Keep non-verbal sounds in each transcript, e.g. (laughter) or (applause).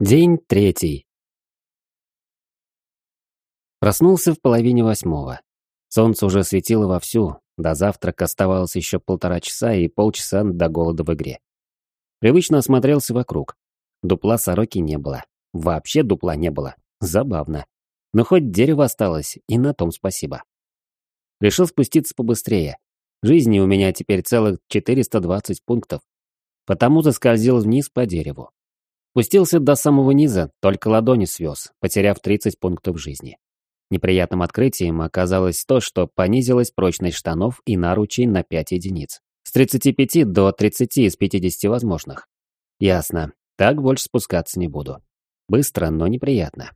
День третий. Проснулся в половине восьмого. Солнце уже светило вовсю, до завтрака оставалось еще полтора часа и полчаса до голода в игре. Привычно осмотрелся вокруг. Дупла сороки не было. Вообще дупла не было. Забавно. Но хоть дерево осталось, и на том спасибо. Решил спуститься побыстрее. Жизни у меня теперь целых 420 пунктов. Потому заскользил вниз по дереву. Спустился до самого низа, только ладони свез, потеряв 30 пунктов жизни. Неприятным открытием оказалось то, что понизилась прочность штанов и наручей на 5 единиц. С 35 до 30 из 50 возможных. Ясно. Так больше спускаться не буду. Быстро, но неприятно.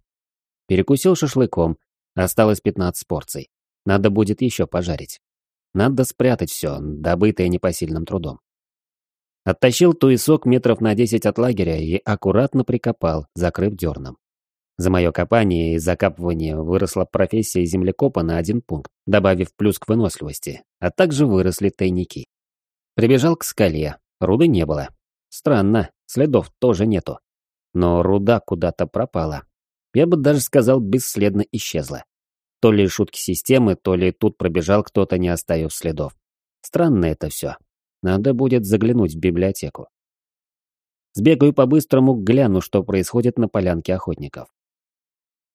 Перекусил шашлыком. Осталось 15 порций. Надо будет еще пожарить. Надо спрятать все, добытое непосильным трудом. Оттащил туесок метров на 10 от лагеря и аккуратно прикопал, закрыв дерном. За мое копание и закапывание выросла профессия землекопа на один пункт, добавив плюс к выносливости, а также выросли тайники. Прибежал к скале, руды не было. Странно, следов тоже нету. Но руда куда-то пропала. Я бы даже сказал, бесследно исчезла. То ли шутки системы, то ли тут пробежал кто-то, не оставив следов. Странно это все. Надо будет заглянуть в библиотеку. Сбегаю по-быстрому, гляну, что происходит на полянке охотников.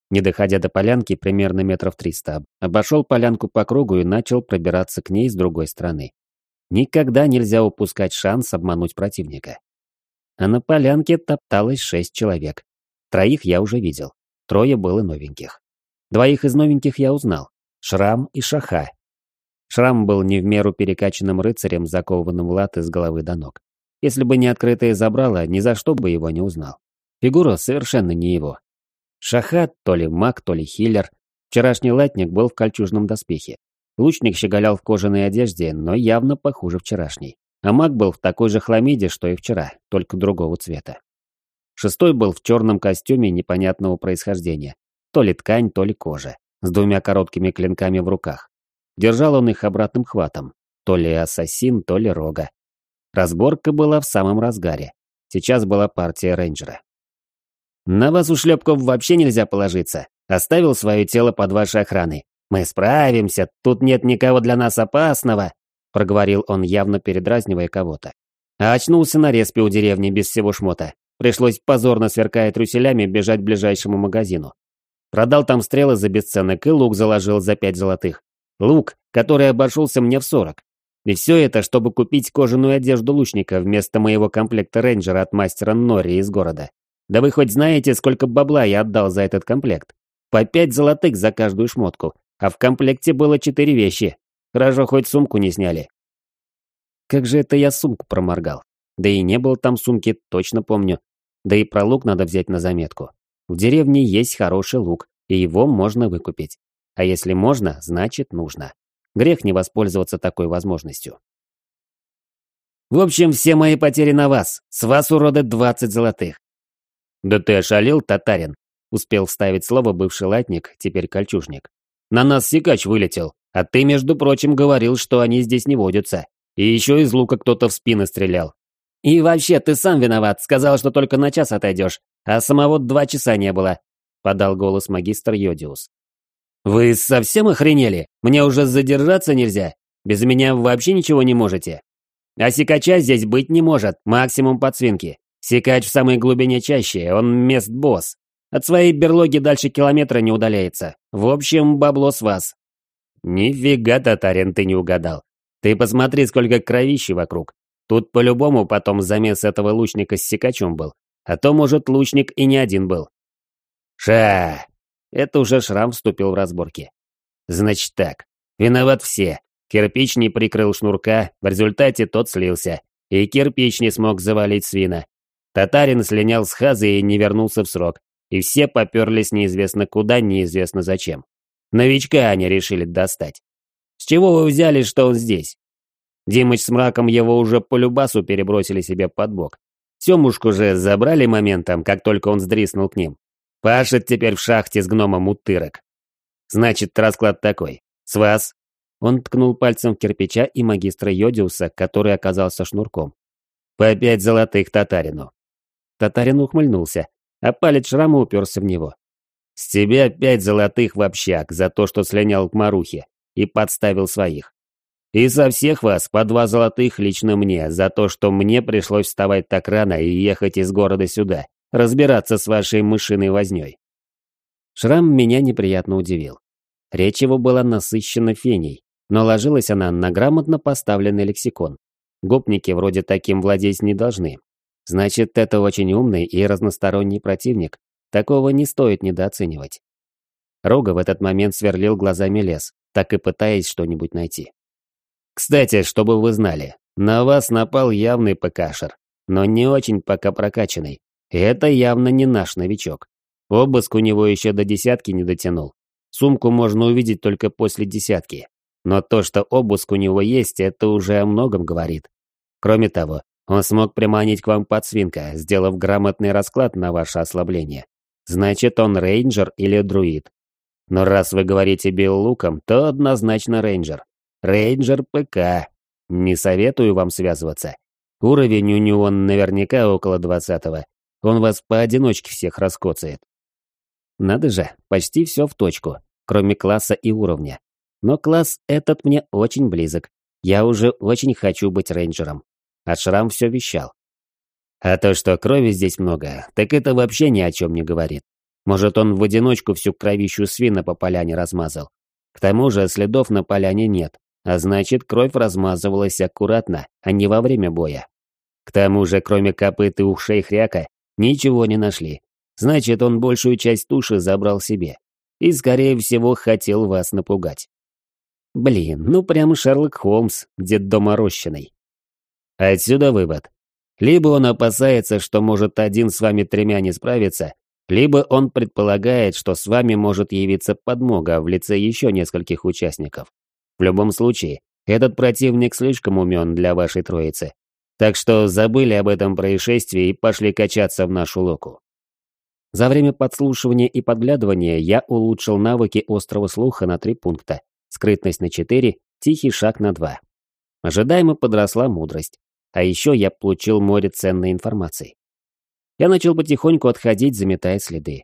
Не доходя до полянки, примерно метров триста, обошел полянку по кругу и начал пробираться к ней с другой стороны. Никогда нельзя упускать шанс обмануть противника. А на полянке топталось шесть человек. Троих я уже видел. Трое было новеньких. Двоих из новеньких я узнал. Шрам и Шаха. Шрам был не в меру перекачанным рыцарем, закованным в латы с головы до ног. Если бы не открытое забрало, ни за что бы его не узнал. Фигура совершенно не его. Шахат, то ли маг, то ли хиллер. Вчерашний латник был в кольчужном доспехе. Лучник щеголял в кожаной одежде, но явно похуже вчерашней. А маг был в такой же хламиде, что и вчера, только другого цвета. Шестой был в черном костюме непонятного происхождения. То ли ткань, то ли кожа. С двумя короткими клинками в руках. Держал он их обратным хватом. То ли ассасин, то ли рога. Разборка была в самом разгаре. Сейчас была партия рейнджера. На вас у шлепков вообще нельзя положиться. Оставил свое тело под вашей охраной. Мы справимся, тут нет никого для нас опасного», — проговорил он, явно передразнивая кого-то. А очнулся на респе у деревни без всего шмота. Пришлось позорно сверкая трюселями бежать к ближайшему магазину. Продал там стрелы за бесценок и лук заложил за пять золотых. Лук, который обошелся мне в сорок. И все это, чтобы купить кожаную одежду лучника вместо моего комплекта рейнджера от мастера Нори из города. Да вы хоть знаете, сколько бабла я отдал за этот комплект? По пять золотых за каждую шмотку, а в комплекте было четыре вещи. Хорошо, хоть сумку не сняли. Как же это я сумку проморгал? Да и не было там сумки, точно помню. Да и про лук надо взять на заметку. В деревне есть хороший лук, и его можно выкупить. А если можно, значит нужно. Грех не воспользоваться такой возможностью. В общем, все мои потери на вас. С вас, уроды, 20 золотых. «Да ты ошалел, татарин!» — успел вставить слово бывший латник, теперь кольчужник. «На нас сикач вылетел, а ты, между прочим, говорил, что они здесь не водятся. И еще из лука кто-то в спину стрелял. И вообще, ты сам виноват, сказал, что только на час отойдешь, а самого два часа не было», — подал голос магистр Йодиус. «Вы совсем охренели? Мне уже задержаться нельзя? Без меня вообще ничего не можете? А сикача здесь быть не может, максимум подсвинки. Сикач в самой глубине чаще, он мест-босс. От своей берлоги дальше километра не удаляется. В общем, бабло с вас. Нифига, татарин, ты не угадал. Ты посмотри, сколько кровищи вокруг. Тут по-любому потом замес этого лучника с сикачом был. А то, может, лучник и не один был. Ша! Это уже шрам вступил в разборки. Значит так, виноват все. Кирпич не прикрыл шнурка, в результате тот слился. И кирпич не смог завалить свина. Татарин слинял с хазы и не вернулся в срок, и все поперлись неизвестно куда, неизвестно зачем. Новичка они решили достать. С чего вы взяли, что он здесь? Димыч с мраком его уже по любасу перебросили себе под бок. Семушку же забрали моментом, как только он сдриснул к ним. Пашет теперь в шахте с гномом утырок. Значит, расклад такой. С вас. Он ткнул пальцем в кирпича и магистра Йодиуса, который оказался шнурком. По пять золотых татарину. Татарин ухмыльнулся. а палец шрама уперся в него. «С тебя пять золотых в общак за то, что слинял к Марухе и подставил своих. И со всех вас по два золотых лично мне за то, что мне пришлось вставать так рано и ехать из города сюда, разбираться с вашей мышиной вознёй». Шрам меня неприятно удивил. Речь его была насыщена феней, но ложилась она на грамотно поставленный лексикон. Гопники вроде таким владеть не должны. Значит, это очень умный и разносторонний противник. Такого не стоит недооценивать. Рога в этот момент сверлил глазами лес, так и пытаясь что-нибудь найти. Кстати, чтобы вы знали, на вас напал явный ПКшер, но не очень пока прокачанный. Это явно не наш новичок. Обыск у него еще до десятки не дотянул. Сумку можно увидеть только после десятки. Но то, что обыск у него есть, это уже о многом говорит. Кроме того, он смог приманить к вам подсвинка, сделав грамотный расклад на ваше ослабление. Значит, он рейнджер или друид. Но раз вы говорите бил луком, то однозначно рейнджер. Рейнджер ПК. Не советую вам связываться. Уровень у него наверняка около двадцатого. Он вас поодиночке всех раскоцает. Надо же, почти все в точку, кроме класса и уровня. Но класс этот мне очень близок. Я уже очень хочу быть рейнджером. А Шрам все вещал. А то, что крови здесь много, так это вообще ни о чем не говорит. Может, он в одиночку всю кровищу свина по поляне размазал. К тому же следов на поляне нет, а значит, кровь размазывалась аккуратно, а не во время боя. К тому же, кроме копыт и ушей хряка, ничего не нашли. Значит, он большую часть туши забрал себе. И, скорее всего, хотел вас напугать. Блин, ну прям Шерлок Холмс, дед доморощенный. Отсюда вывод. Либо он опасается, что может один с вами тремя не справиться, либо он предполагает, что с вами может явиться подмога в лице еще нескольких участников. В любом случае, этот противник слишком умен для вашей троицы. Так что забыли об этом происшествии и пошли качаться в нашу локу. За время подслушивания и подглядывания я улучшил навыки острого слуха на три пункта, скрытность на четыре, тихий шаг на два. Ожидаемо подросла мудрость. А еще я получил море ценной информации. Я начал потихоньку отходить, заметая следы.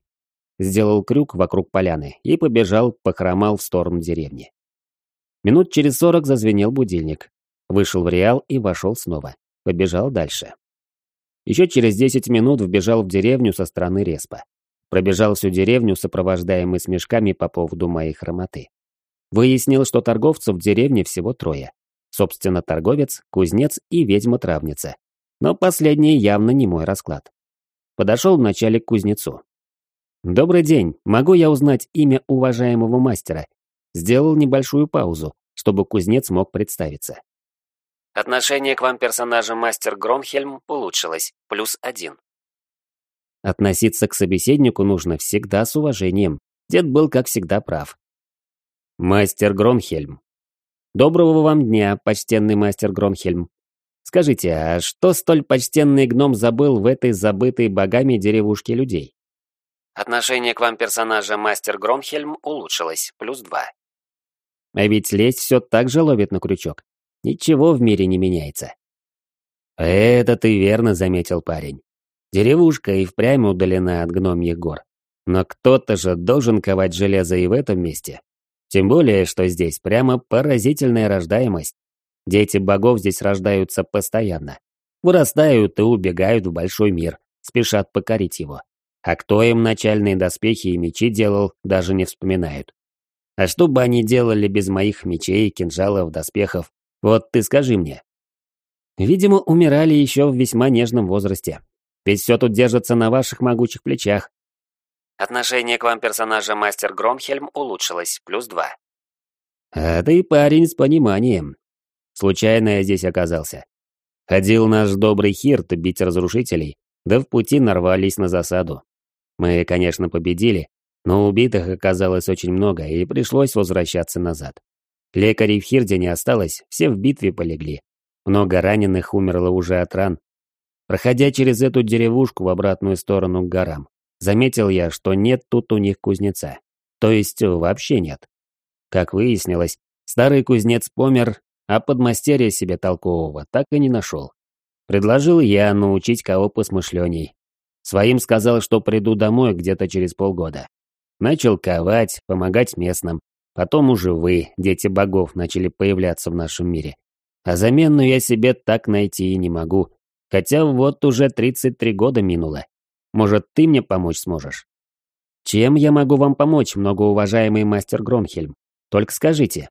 Сделал крюк вокруг поляны и побежал, похромал в сторону деревни. Минут через сорок зазвенел будильник. Вышел в Реал и вошел снова. Побежал дальше. Еще через десять минут вбежал в деревню со стороны Респа. Пробежал всю деревню, сопровождаемый смешками по поводу моей хромоты. Выяснил, что торговцев в деревне всего трое. Собственно, торговец, кузнец и ведьма-травница. Но последний явно не мой расклад. Подошел вначале к кузнецу. «Добрый день, могу я узнать имя уважаемого мастера?» Сделал небольшую паузу, чтобы кузнец мог представиться. Отношение к вам персонажа мастер Гронхельм улучшилось, плюс один. Относиться к собеседнику нужно всегда с уважением. Дед был, как всегда, прав. Мастер Гронхельм. Доброго вам дня, почтенный мастер Гронхельм. Скажите, а что столь почтенный гном забыл в этой забытой богами деревушке людей? Отношение к вам персонажа мастер Гронхельм улучшилось, плюс два. А ведь лесть все так же ловит на крючок. Ничего в мире не меняется. Это ты верно заметил, парень. Деревушка и впрямь удалена от гномьих гор. Но кто-то же должен ковать железо и в этом месте. Тем более, что здесь прямо поразительная рождаемость. Дети богов здесь рождаются постоянно. Вырастают и убегают в большой мир, спешат покорить его. А кто им начальные доспехи и мечи делал, даже не вспоминают. А что бы они делали без моих мечей, кинжалов, доспехов? Вот ты скажи мне. Видимо, умирали еще в весьма нежном возрасте. Ведь все тут держится на ваших могучих плечах. Отношение к вам персонажа Мастер Гронхельм улучшилось, плюс два. А ты парень с пониманием. Случайно я здесь оказался. Ходил наш добрый Хирт бить разрушителей, да в пути нарвались на засаду. Мы, конечно, победили, но убитых оказалось очень много, и пришлось возвращаться назад. Лекарей в Хирде не осталось, все в битве полегли. Много раненых умерло уже от ран. Проходя через эту деревушку в обратную сторону к горам, заметил я, что нет тут у них кузнеца. То есть вообще нет. Как выяснилось, старый кузнец помер, а подмастерья себе толкового так и не нашел. Предложил я научить кого посмышленней. Своим сказал, что приду домой где-то через полгода. Начал ковать, помогать местным. Потом уже вы, дети богов, начали появляться в нашем мире. А замену я себе так найти и не могу. Хотя вот уже 33 года минуло. Может, ты мне помочь сможешь? Чем я могу вам помочь, многоуважаемый мастер Гронхельм? Только скажите.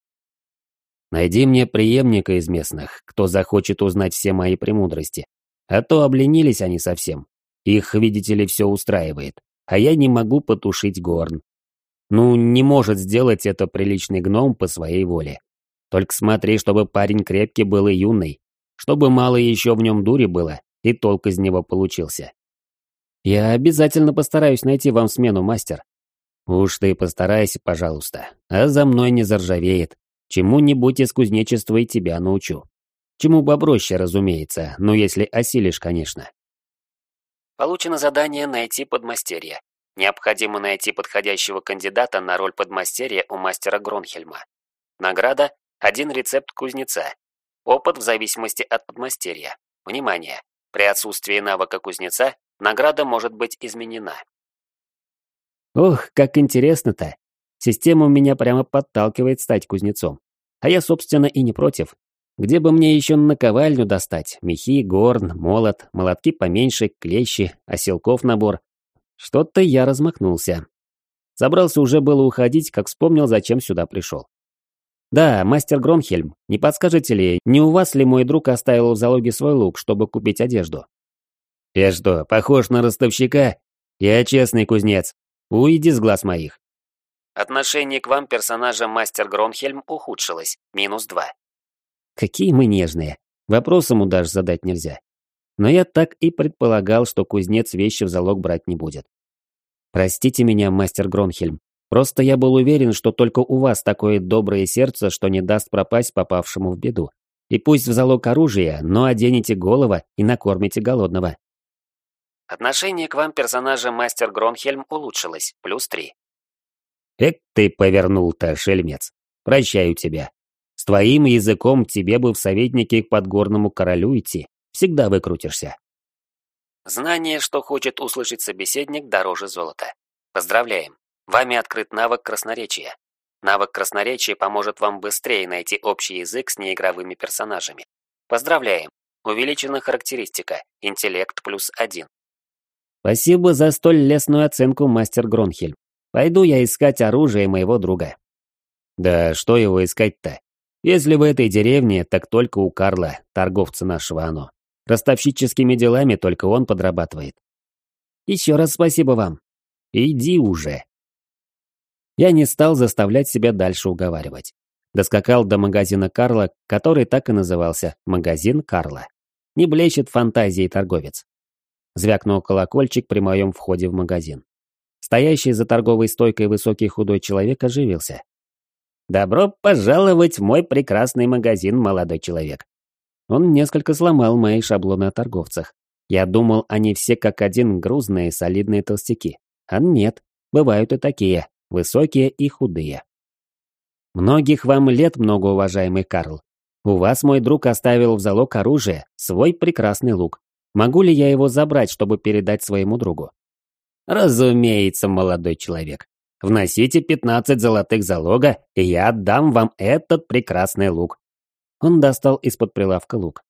Найди мне преемника из местных, кто захочет узнать все мои премудрости. А то обленились они совсем. Их, видите ли, все устраивает. А я не могу потушить горн. Ну, не может сделать это приличный гном по своей воле. Только смотри, чтобы парень крепкий был и юный. Чтобы мало еще в нем дури было, и толк из него получился. Я обязательно постараюсь найти вам смену, мастер. Уж ты постарайся, пожалуйста, а за мной не заржавеет. Чему-нибудь из кузнечества и тебя научу. Чему попроще, разумеется, но если осилишь, конечно. Получено задание «Найти подмастерье». Необходимо найти подходящего кандидата на роль подмастерья у мастера Гронхельма. Награда – один рецепт кузнеца. Опыт в зависимости от подмастерья. Внимание! При отсутствии навыка кузнеца награда может быть изменена. Ох, как интересно-то. Система меня прямо подталкивает стать кузнецом. А я, собственно, и не против. Где бы мне еще наковальню достать? Мехи, горн, молот, молотки поменьше, клещи, оселков набор. Что-то я размахнулся. Собрался уже было уходить, как вспомнил, зачем сюда пришел. «Да, мастер Гронхельм, не подскажете ли, не у вас ли мой друг оставил в залоге свой лук, чтобы купить одежду?» «Я что, похож на ростовщика? Я честный кузнец. Уйди с глаз моих». Отношение к вам персонажа мастер Гронхельм ухудшилось, минус два. Какие мы нежные. Вопрос ему даже задать нельзя. Но я так и предполагал, что кузнец вещи в залог брать не будет. Простите меня, мастер Гронхельм. Просто я был уверен, что только у вас такое доброе сердце, что не даст пропасть попавшему в беду. И пусть в залог оружия, но оденете голова и накормите голодного. Отношение к вам персонажа мастер Гронхельм улучшилось, плюс три. Эк ты повернул-то, шельмец. Прощаю тебя. С твоим языком тебе бы в советники к подгорному королю идти. Всегда выкрутишься. Знание, что хочет услышать собеседник, дороже золота. Поздравляем. Вами открыт навык красноречия. Навык красноречия поможет вам быстрее найти общий язык с неигровыми персонажами. Поздравляем. Увеличена характеристика. Интеллект плюс один. Спасибо за столь лестную оценку, мастер Гронхельм. Пойду я искать оружие моего друга. Да что его искать-то? Если в этой деревне, так только у Карла, торговца нашего оно. Ростовщическими делами только он подрабатывает. Еще раз спасибо вам. Иди уже. Я не стал заставлять себя дальше уговаривать. Доскакал до магазина Карла, который так и назывался «Магазин Карла». Не блещет фантазией торговец. Звякнул колокольчик при моем входе в магазин. Стоящий за торговой стойкой высокий худой человек оживился. «Добро пожаловать в мой прекрасный магазин, молодой человек». Он несколько сломал мои шаблоны о торговцах. Я думал, они все как один грузные, солидные толстяки. А нет, бывают и такие, высокие и худые. Многих вам лет, многоуважаемый Карл. У вас мой друг оставил в залог оружие, свой прекрасный лук. Могу ли я его забрать, чтобы передать своему другу? Разумеется, молодой человек. Вносите 15 золотых залога, и я отдам вам этот прекрасный лук». Он достал из-под прилавка лук.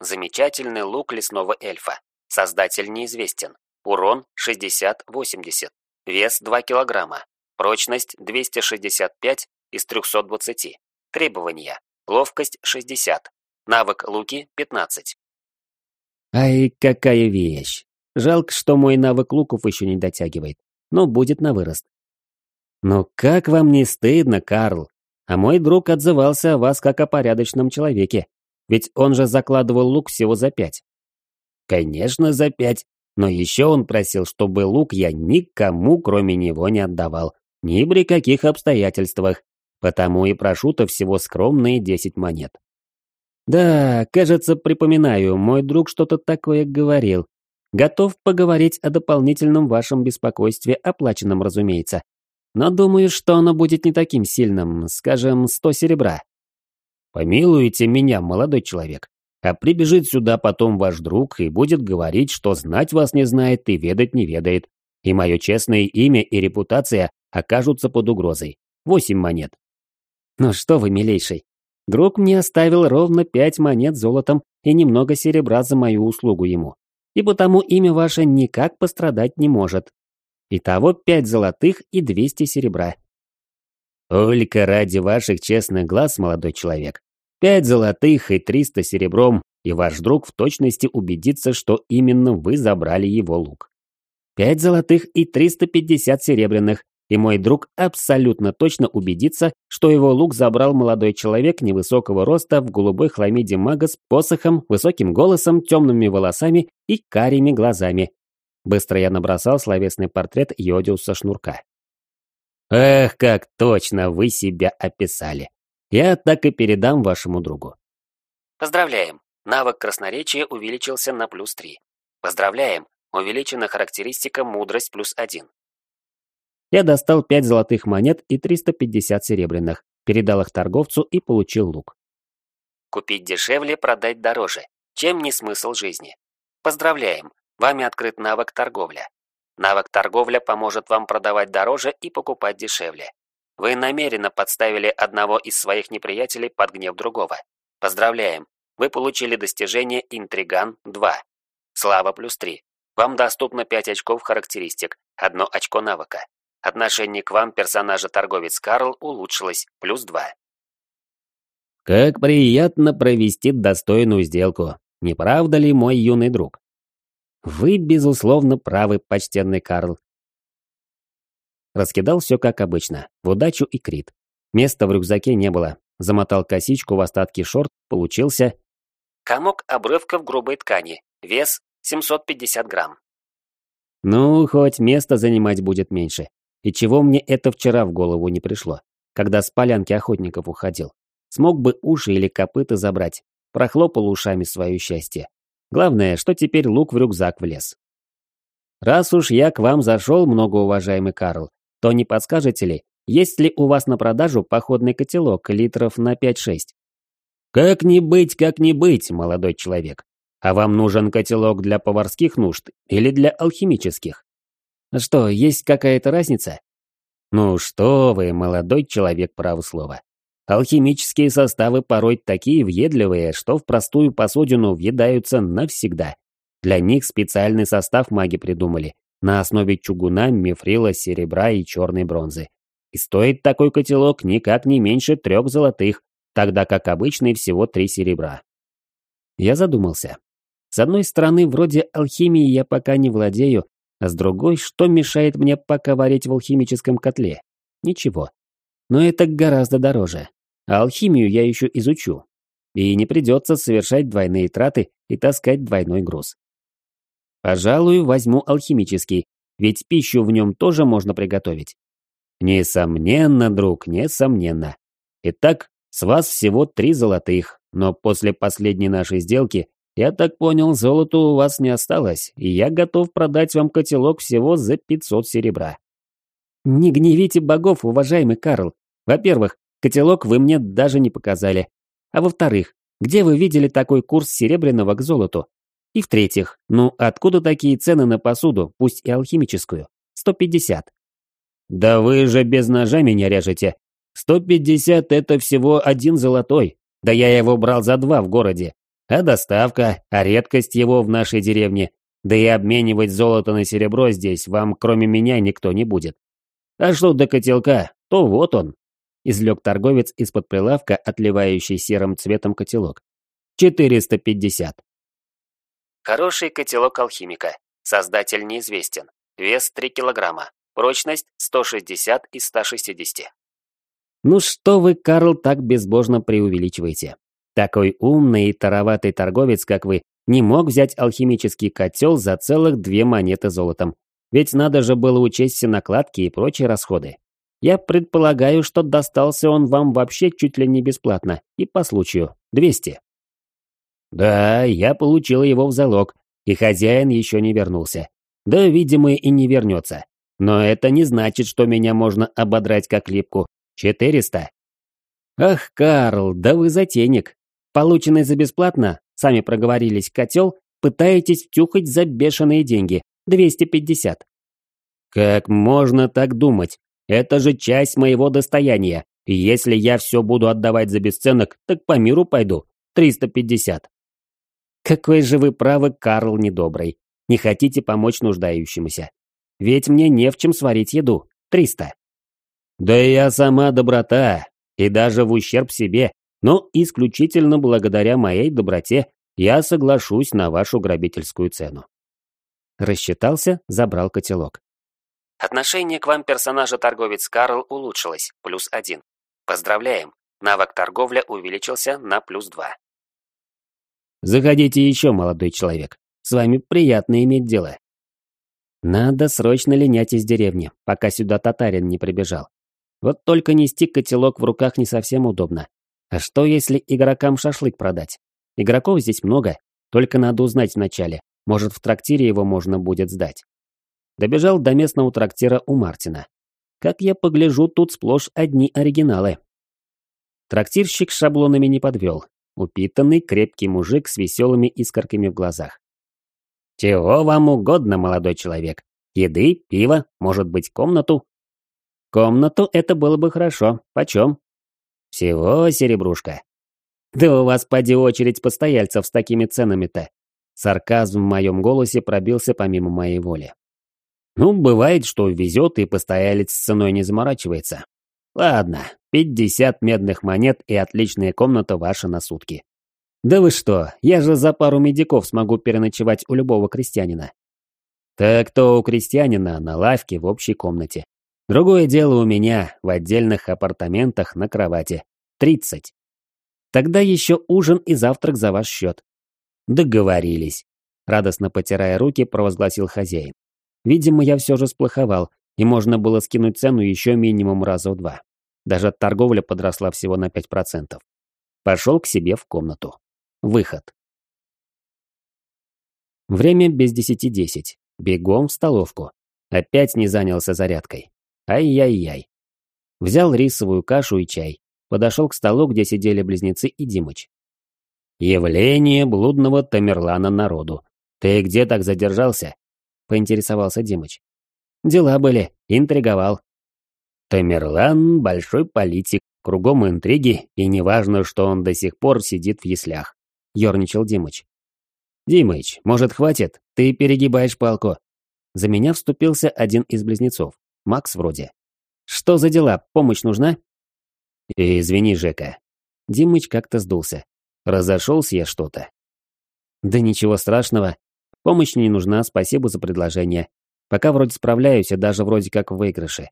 Замечательный лук лесного эльфа. Создатель неизвестен. Урон 60-80. Вес 2 килограмма. Прочность 265 из 320. Требования. Ловкость 60. Навык луки 15. Ай, какая вещь. Жалко, что мой навык луков еще не дотягивает. Но будет на вырост. «Ну как вам не стыдно, Карл? А мой друг отзывался о вас как о порядочном человеке. Ведь он же закладывал лук всего за пять». «Конечно, за пять. Но еще он просил, чтобы лук я никому, кроме него, не отдавал. Ни при каких обстоятельствах. Потому и прошу-то всего скромные десять монет». «Да, кажется, припоминаю, мой друг что-то такое говорил. Готов поговорить о дополнительном вашем беспокойстве, оплаченном, разумеется. Но думаю, что оно будет не таким сильным, скажем, сто серебра. Помилуйте меня, молодой человек. А прибежит сюда потом ваш друг и будет говорить, что знать вас не знает и ведать не ведает. И мое честное имя и репутация окажутся под угрозой. Восемь монет. Ну что вы, милейший, друг мне оставил ровно пять монет золотом и немного серебра за мою услугу ему. И потому имя ваше никак пострадать не может. Итого пять золотых и двести серебра. Только ради ваших честных глаз, молодой человек. Пять золотых и триста серебром, и ваш друг в точности убедится, что именно вы забрали его лук. Пять золотых и триста пятьдесят серебряных, и мой друг абсолютно точно убедится, что его лук забрал молодой человек невысокого роста в голубой хламиде мага с посохом, высоким голосом, темными волосами и карими глазами. Быстро я набросал словесный портрет Йодиуса Шнурка. Эх, как точно вы себя описали. Я так и передам вашему другу. Поздравляем. Навык красноречия увеличился на плюс 3. Поздравляем. Увеличена характеристика мудрость плюс 1. Я достал 5 золотых монет и 350 серебряных, передал их торговцу и получил лук. Купить дешевле, продать дороже. Чем не смысл жизни? Поздравляем, вами открыт навык торговля. Навык торговля поможет вам продавать дороже и покупать дешевле. Вы намеренно подставили одного из своих неприятелей под гнев другого. Поздравляем, вы получили достижение Интриган 2. Слава плюс 3. Вам доступно 5 очков характеристик, одно очко навыка. Отношение к вам персонажа торговец Карл улучшилось, плюс два. Как приятно провести достойную сделку, не правда ли, мой юный друг? Вы, безусловно, правы, почтенный Карл. Раскидал все как обычно, в удачу и крит. Места в рюкзаке не было. Замотал косичку в остатки шорт, получился... Комок обрывков грубой ткани, вес 750 грамм. Ну, хоть место занимать будет меньше. И чего мне это вчера в голову не пришло, когда с полянки охотников уходил? Смог бы уши или копыта забрать, прохлопал ушами свое счастье. Главное, что теперь лук в рюкзак влез. Раз уж я к вам зашел, многоуважаемый Карл, то не подскажете ли, есть ли у вас на продажу походный котелок литров на 5-6? Как не быть, как не быть, молодой человек. А вам нужен котелок для поварских нужд или для алхимических? Что, есть какая-то разница? Ну что вы, молодой человек право слова. Алхимические составы порой такие въедливые, что в простую посудину въедаются навсегда. Для них специальный состав маги придумали, на основе чугуна, мифрила, серебра и черной бронзы. И стоит такой котелок никак не меньше трех золотых, тогда как обычный всего три серебра. Я задумался. С одной стороны, вроде алхимии я пока не владею, а с другой, что мешает мне пока варить в алхимическом котле? Ничего. Но это гораздо дороже. А алхимию я еще изучу. И не придется совершать двойные траты и таскать двойной груз. Пожалуй, возьму алхимический, ведь пищу в нем тоже можно приготовить. Несомненно, друг, несомненно. Итак, с вас всего три золотых, но после последней нашей сделки я так понял, золота у вас не осталось, и я готов продать вам котелок всего за 500 серебра. Не гневите богов, уважаемый Карл. Во-первых, котелок вы мне даже не показали. А во-вторых, где вы видели такой курс серебряного к золоту? И в-третьих, ну откуда такие цены на посуду, пусть и алхимическую? 150. Да вы же без ножа меня режете. 150 это всего один золотой. Да я его брал за два в городе. А доставка, а редкость его в нашей деревне. Да и обменивать золото на серебро здесь вам, кроме меня, никто не будет. А что до котелка, то вот он. Излег торговец из-под прилавка, отливающий серым цветом котелок. 450. Хороший котелок алхимика. Создатель неизвестен. Вес 3 килограмма. Прочность 160 из 160. Ну что вы, Карл, так безбожно преувеличиваете? Такой умный и тароватый торговец, как вы, не мог взять алхимический котел за целых две монеты золотом. Ведь надо же было учесть все накладки и прочие расходы. Я предполагаю, что достался он вам вообще чуть ли не бесплатно, и по случаю. 200. Да, я получил его в залог, и хозяин еще не вернулся. Да, видимо, и не вернется. Но это не значит, что меня можно ободрать как липку. 400. Ах, Карл, да вы затейник. Полученный за бесплатно сами проговорились, котел, пытаетесь втюхать за бешеные деньги. 250. Как можно так думать? Это же часть моего достояния. И если я все буду отдавать за бесценок, так по миру пойду. 350. Какой же вы правы, Карл Недобрый. Не хотите помочь нуждающемуся. Ведь мне не в чем сварить еду. 300. Да я сама доброта, и даже в ущерб себе, но исключительно благодаря моей доброте я соглашусь на вашу грабительскую цену. Рассчитался, забрал котелок. Отношение к вам персонажа торговец Карл улучшилось, плюс один. Поздравляем, навык торговля увеличился на плюс два. Заходите еще, молодой человек. С вами приятно иметь дело. Надо срочно линять из деревни, пока сюда татарин не прибежал. Вот только нести котелок в руках не совсем удобно. А что, если игрокам шашлык продать? Игроков здесь много, только надо узнать вначале. Может, в трактире его можно будет сдать. Добежал до местного трактира у Мартина. Как я погляжу, тут сплошь одни оригиналы. Трактирщик шаблонами не подвел. Упитанный, крепкий мужик с веселыми искорками в глазах. «Чего вам угодно, молодой человек? Еды, пиво, может быть, комнату?» «Комнату это было бы хорошо. Почем?» «Всего серебрушка». «Да у вас поди очередь постояльцев с такими ценами-то». Сарказм в моем голосе пробился помимо моей воли. «Ну, бывает, что везет и постоялец с ценой не заморачивается. Ладно, пятьдесят медных монет и отличная комната ваша на сутки. Да вы что, я же за пару медиков смогу переночевать у любого крестьянина. Так то у крестьянина на лавке в общей комнате. Другое дело у меня в отдельных апартаментах на кровати. Тридцать. Тогда еще ужин и завтрак за ваш счет. Договорились. Радостно потирая руки, провозгласил хозяин. Видимо, я все же сплоховал, и можно было скинуть цену еще минимум раза в два. Даже торговля подросла всего на 5%. Пошел к себе в комнату. Выход. Время без десяти десять. Бегом в столовку. Опять не занялся зарядкой. Ай-яй-яй. Взял рисовую кашу и чай. Подошел к столу, где сидели близнецы и Димыч. «Явление блудного Тамерлана народу. Ты где так задержался?» Поинтересовался Димыч. «Дела были, интриговал». Тамерлан – большой политик, кругом интриги, и неважно, что он до сих пор сидит в яслях. Ёрничал Димыч. «Димыч, может, хватит? Ты перегибаешь палку». За меня вступился один из близнецов. Макс вроде. «Что за дела? Помощь нужна?» «Извини, Жека». Димыч как-то сдулся. Разошелся я что-то. «Да ничего страшного. Помощь не нужна, спасибо за предложение. Пока вроде справляюсь и даже вроде как в выигрыше.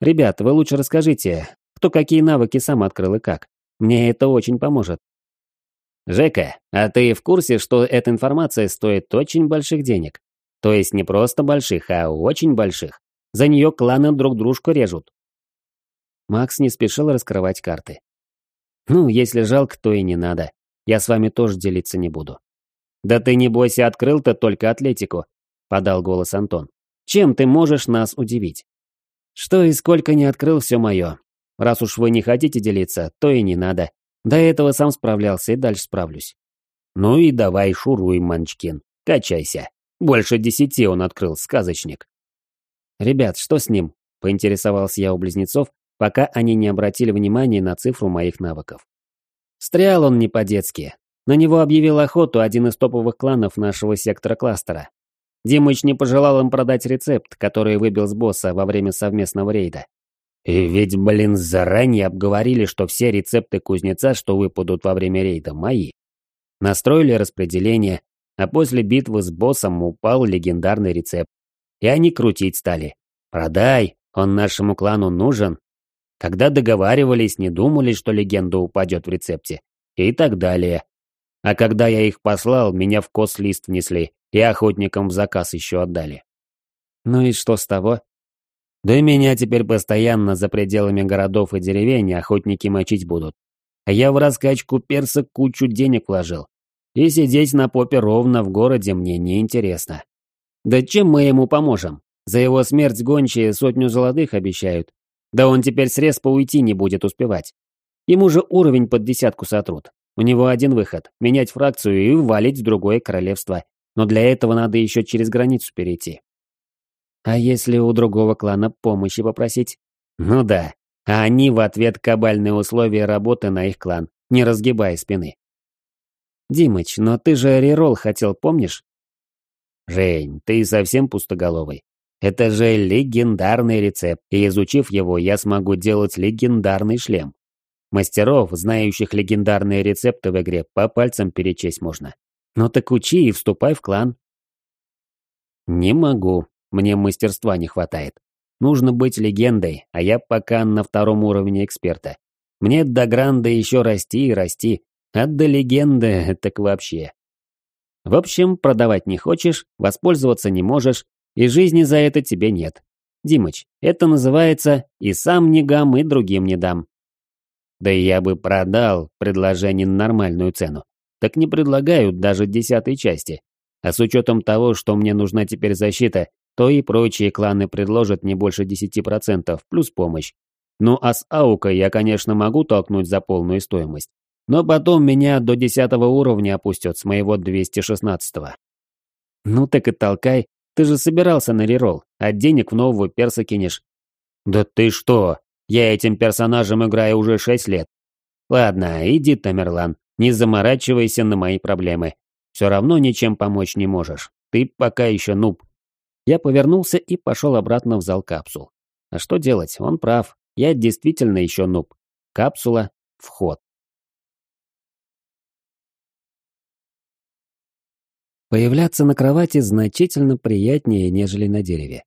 Ребят, вы лучше расскажите, кто какие навыки сам открыл и как. Мне это очень поможет». «Жека, а ты в курсе, что эта информация стоит очень больших денег? То есть не просто больших, а очень больших?» За нее кланы друг дружку режут. Макс не спешил раскрывать карты. «Ну, если жалко, то и не надо. Я с вами тоже делиться не буду». «Да ты, не бойся, открыл-то только атлетику», — подал голос Антон. «Чем ты можешь нас удивить?» «Что и сколько не открыл, все мое. Раз уж вы не хотите делиться, то и не надо. До этого сам справлялся и дальше справлюсь». «Ну и давай шуруй, Манчкин, качайся. Больше десяти он открыл, сказочник». «Ребят, что с ним?» – поинтересовался я у близнецов, пока они не обратили внимания на цифру моих навыков. Стрял он не по-детски. На него объявил охоту один из топовых кланов нашего сектора кластера. Димыч не пожелал им продать рецепт, который выбил с босса во время совместного рейда. И ведь, блин, заранее обговорили, что все рецепты кузнеца, что выпадут во время рейда, мои. Настроили распределение, а после битвы с боссом упал легендарный рецепт, и они крутить стали. «Продай, он нашему клану нужен». Когда договаривались, не думали, что легенда упадет в рецепте. И так далее. А когда я их послал, меня в кос-лист внесли, и охотникам в заказ еще отдали. Ну и что с того? Да меня теперь постоянно за пределами городов и деревень охотники мочить будут. А я в раскачку перса кучу денег вложил. И сидеть на попе ровно в городе мне не интересно. Да чем мы ему поможем? За его смерть гончие сотню золотых обещают. Да он теперь с респа уйти не будет успевать. Ему же уровень под десятку сотрут. У него один выход – менять фракцию и валить в другое королевство. Но для этого надо еще через границу перейти. А если у другого клана помощи попросить? Ну да, а они в ответ кабальные условия работы на их клан, не разгибая спины. Димыч, но ты же реролл хотел, помнишь? Жень, ты совсем пустоголовый. Это же легендарный рецепт, и изучив его, я смогу делать легендарный шлем. Мастеров, знающих легендарные рецепты в игре, по пальцам перечесть можно. Ну так учи и вступай в клан. Не могу, мне мастерства не хватает. Нужно быть легендой, а я пока на втором уровне эксперта. Мне до гранда еще расти и расти, а до легенды (laughs) так вообще. В общем, продавать не хочешь, воспользоваться не можешь, и жизни за это тебе нет. Димыч, это называется «и сам не гам, и другим не дам». Да и я бы продал предложение на нормальную цену. Так не предлагают даже десятой части. А с учетом того, что мне нужна теперь защита, то и прочие кланы предложат не больше 10% плюс помощь. Ну а с Аука я, конечно, могу толкнуть за полную стоимость. Но потом меня до 10 уровня опустят с моего 216 -го. Ну так и толкай, ты же собирался на реролл, а денег в нового перса кинешь. Да ты что? Я этим персонажем играю уже 6 лет. Ладно, иди, Тамерлан, не заморачивайся на мои проблемы. Все равно ничем помочь не можешь. Ты пока еще нуб. Я повернулся и пошел обратно в зал капсул. А что делать? Он прав. Я действительно еще нуб. Капсула – вход. Появляться на кровати значительно приятнее, нежели на дереве.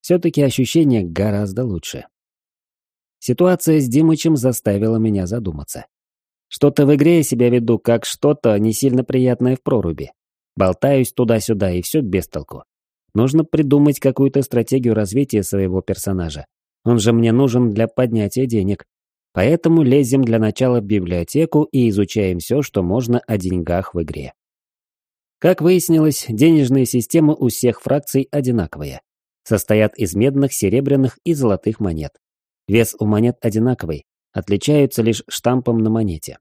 Все-таки ощущение гораздо лучше. Ситуация с Димычем заставила меня задуматься. Что-то в игре я себя веду как что-то не сильно приятное в проруби. Болтаюсь туда-сюда и все без толку. Нужно придумать какую-то стратегию развития своего персонажа. Он же мне нужен для поднятия денег. Поэтому лезем для начала в библиотеку и изучаем все, что можно о деньгах в игре. Как выяснилось, денежные системы у всех фракций одинаковые. Состоят из медных, серебряных и золотых монет. Вес у монет одинаковый, отличаются лишь штампом на монете.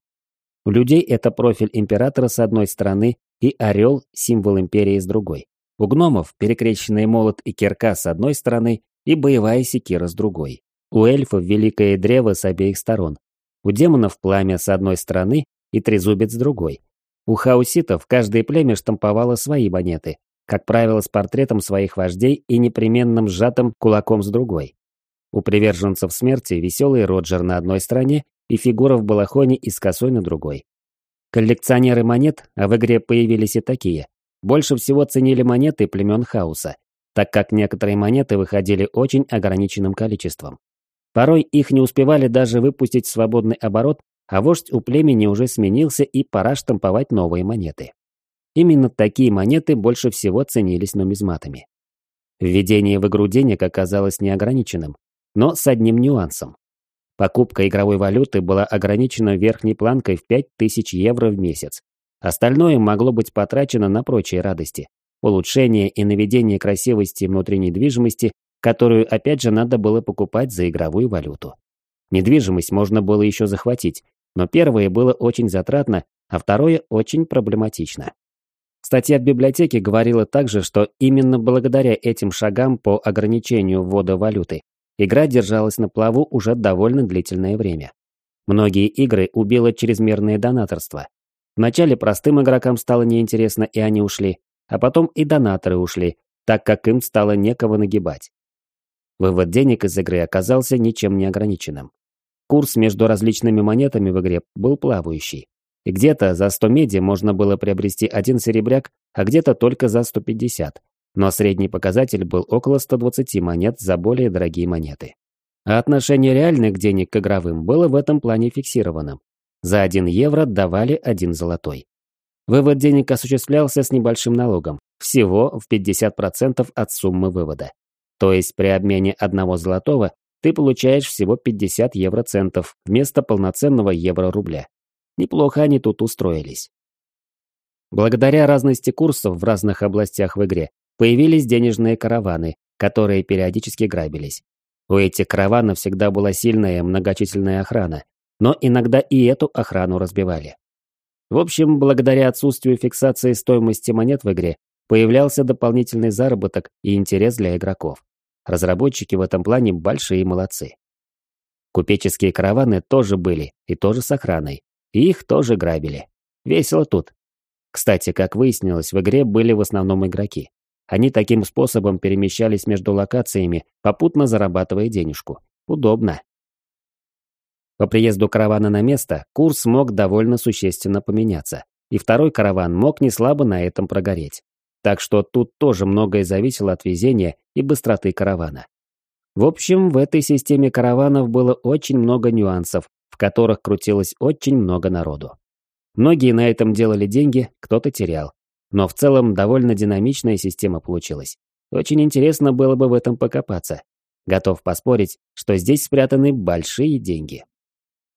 У людей это профиль императора с одной стороны и орел, символ империи с другой. У гномов перекрещенный молот и кирка с одной стороны и боевая секира с другой. У эльфов великое древо с обеих сторон. У демонов пламя с одной стороны и трезубец с другой. У хауситов каждое племя штамповало свои монеты, как правило, с портретом своих вождей и непременным сжатым кулаком с другой. У приверженцев смерти веселый Роджер на одной стороне и фигура в балахоне и с косой на другой. Коллекционеры монет, а в игре появились и такие, больше всего ценили монеты племен хаоса, так как некоторые монеты выходили очень ограниченным количеством. Порой их не успевали даже выпустить в свободный оборот, а вождь у племени уже сменился и пора штамповать новые монеты. Именно такие монеты больше всего ценились нумизматами. Введение в игру денег оказалось неограниченным, но с одним нюансом. Покупка игровой валюты была ограничена верхней планкой в 5000 евро в месяц, Остальное могло быть потрачено на прочие радости. Улучшение и наведение красивости внутренней недвижимости, которую опять же надо было покупать за игровую валюту. Недвижимость можно было еще захватить, но первое было очень затратно, а второе очень проблематично. Статья в библиотеке говорила также, что именно благодаря этим шагам по ограничению ввода валюты игра держалась на плаву уже довольно длительное время. Многие игры убило чрезмерное донаторство, Вначале простым игрокам стало неинтересно, и они ушли, а потом и донаторы ушли, так как им стало некого нагибать. Вывод денег из игры оказался ничем не ограниченным. Курс между различными монетами в игре был плавающий. И где-то за 100 меди можно было приобрести один серебряк, а где-то только за 150. Но средний показатель был около 120 монет за более дорогие монеты. А отношение реальных денег к игровым было в этом плане фиксированным. За 1 евро давали 1 золотой. Вывод денег осуществлялся с небольшим налогом, всего в 50% от суммы вывода. То есть при обмене одного золотого ты получаешь всего 50 евроцентов вместо полноценного евро-рубля. Неплохо они тут устроились. Благодаря разности курсов в разных областях в игре появились денежные караваны, которые периодически грабились. У этих караванов всегда была сильная многочисленная охрана, но иногда и эту охрану разбивали. В общем, благодаря отсутствию фиксации стоимости монет в игре, появлялся дополнительный заработок и интерес для игроков. Разработчики в этом плане большие молодцы. Купеческие караваны тоже были, и тоже с охраной. И их тоже грабили. Весело тут. Кстати, как выяснилось, в игре были в основном игроки. Они таким способом перемещались между локациями, попутно зарабатывая денежку. Удобно. По приезду каравана на место курс мог довольно существенно поменяться, и второй караван мог неслабо на этом прогореть. Так что тут тоже многое зависело от везения и быстроты каравана. В общем, в этой системе караванов было очень много нюансов, в которых крутилось очень много народу. Многие на этом делали деньги, кто-то терял. Но в целом довольно динамичная система получилась. Очень интересно было бы в этом покопаться. Готов поспорить, что здесь спрятаны большие деньги.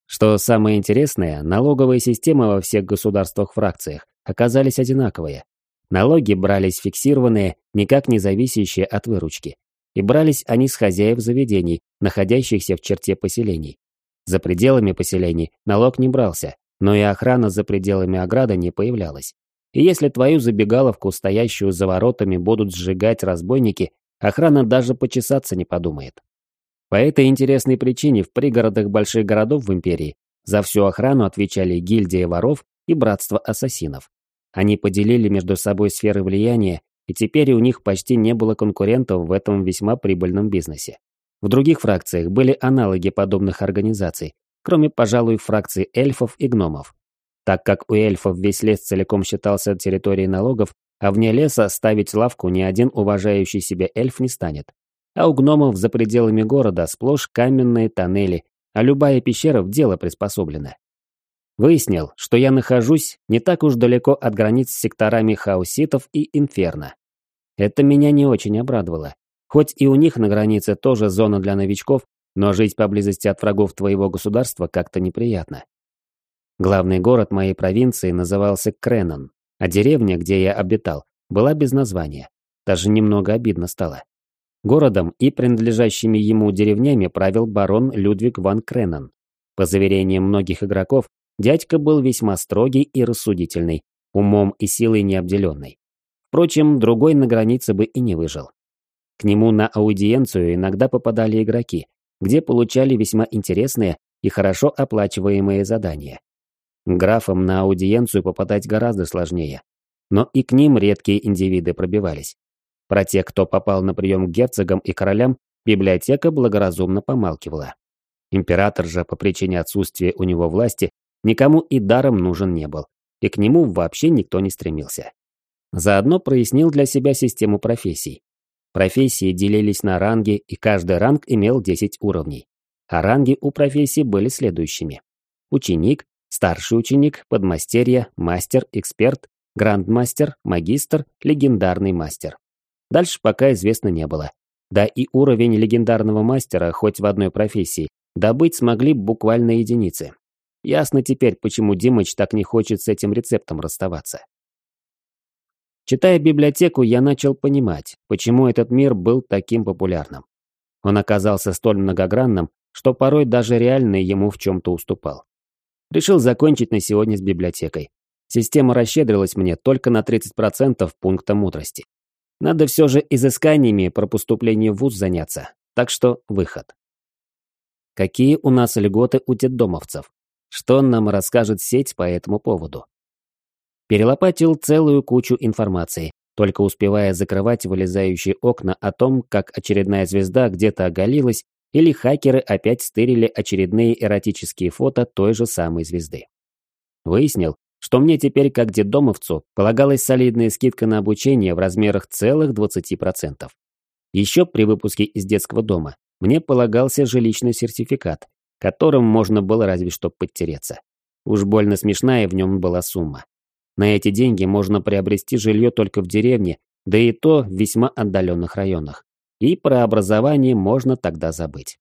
Что самое интересное, налоговые системы во всех государствах-фракциях оказались одинаковые. Налоги брались фиксированные, никак не зависящие от выручки. И брались они с хозяев заведений, находящихся в черте поселений. За пределами поселений налог не брался, но и охрана за пределами ограды не появлялась. И если твою забегаловку, стоящую за воротами, будут сжигать разбойники, охрана даже почесаться не подумает. По этой интересной причине в пригородах больших городов в империи за всю охрану отвечали гильдия воров и братство ассасинов. Они поделили между собой сферы влияния, и теперь у них почти не было конкурентов в этом весьма прибыльном бизнесе. В других фракциях были аналоги подобных организаций, кроме, пожалуй, фракций эльфов и гномов. Так как у эльфов весь лес целиком считался территорией налогов, а вне леса ставить лавку ни один уважающий себя эльф не станет. А у гномов за пределами города сплошь каменные тоннели, а любая пещера в дело приспособлена. Выяснил, что я нахожусь не так уж далеко от границ с секторами хауситов и инферно. Это меня не очень обрадовало. Хоть и у них на границе тоже зона для новичков, но жить поблизости от врагов твоего государства как-то неприятно. Главный город моей провинции назывался Кренон, а деревня, где я обитал, была без названия. Даже немного обидно стало. Городом и принадлежащими ему деревнями правил барон Людвиг ван Кренен. По заверениям многих игроков, дядька был весьма строгий и рассудительный, умом и силой необделенный. Впрочем, другой на границе бы и не выжил. К нему на аудиенцию иногда попадали игроки, где получали весьма интересные и хорошо оплачиваемые задания. Графам на аудиенцию попадать гораздо сложнее. Но и к ним редкие индивиды пробивались. Про тех, кто попал на прием к герцогам и королям, библиотека благоразумно помалкивала. Император же, по причине отсутствия у него власти, никому и даром нужен не был, и к нему вообще никто не стремился. Заодно прояснил для себя систему профессий. Профессии делились на ранги, и каждый ранг имел 10 уровней. А ранги у профессий были следующими. Ученик, старший ученик, подмастерье, мастер, эксперт, грандмастер, магистр, легендарный мастер. Дальше пока известно не было. Да и уровень легендарного мастера, хоть в одной профессии, добыть смогли буквально единицы. Ясно теперь, почему Димыч так не хочет с этим рецептом расставаться. Читая библиотеку, я начал понимать, почему этот мир был таким популярным. Он оказался столь многогранным, что порой даже реальный ему в чем-то уступал. Решил закончить на сегодня с библиотекой. Система расщедрилась мне только на 30% пункта мудрости. Надо все же изысканиями про поступление в ВУЗ заняться, так что выход. Какие у нас льготы у детдомовцев? Что нам расскажет сеть по этому поводу? Перелопатил целую кучу информации, только успевая закрывать вылезающие окна о том, как очередная звезда где-то оголилась, или хакеры опять стырили очередные эротические фото той же самой звезды. Выяснил, что мне теперь, как детдомовцу, полагалась солидная скидка на обучение в размерах целых 20%. Еще при выпуске из детского дома мне полагался жилищный сертификат, которым можно было разве что подтереться. Уж больно смешная в нем была сумма. На эти деньги можно приобрести жилье только в деревне, да и то в весьма отдаленных районах. И про образование можно тогда забыть.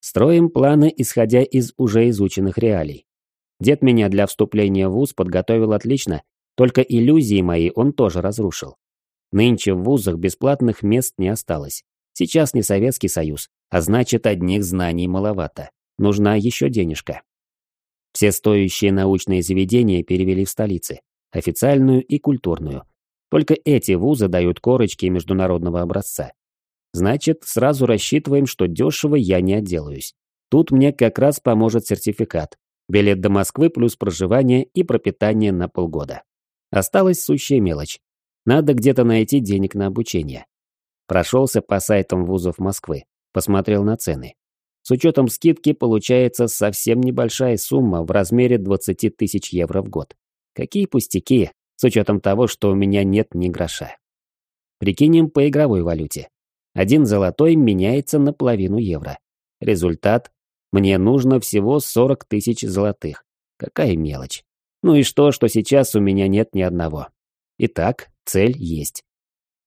Строим планы, исходя из уже изученных реалий. Дед меня для вступления в ВУЗ подготовил отлично, только иллюзии мои он тоже разрушил. Нынче в вузах бесплатных мест не осталось. Сейчас не Советский Союз, а значит, одних знаний маловато. Нужна еще денежка. Все стоящие научные заведения перевели в столицы, официальную и культурную. Только эти вузы дают корочки международного образца. Значит, сразу рассчитываем, что дешево я не отделаюсь. Тут мне как раз поможет сертификат. Билет до Москвы плюс проживание и пропитание на полгода. Осталась сущая мелочь. Надо где-то найти денег на обучение. Прошелся по сайтам вузов Москвы, посмотрел на цены. С учетом скидки получается совсем небольшая сумма в размере 20 тысяч евро в год. Какие пустяки, с учетом того, что у меня нет ни гроша. Прикинем по игровой валюте. Один золотой меняется на половину евро. Результат – мне нужно всего 40 тысяч золотых. Какая мелочь. Ну и что, что сейчас у меня нет ни одного. Итак, цель есть.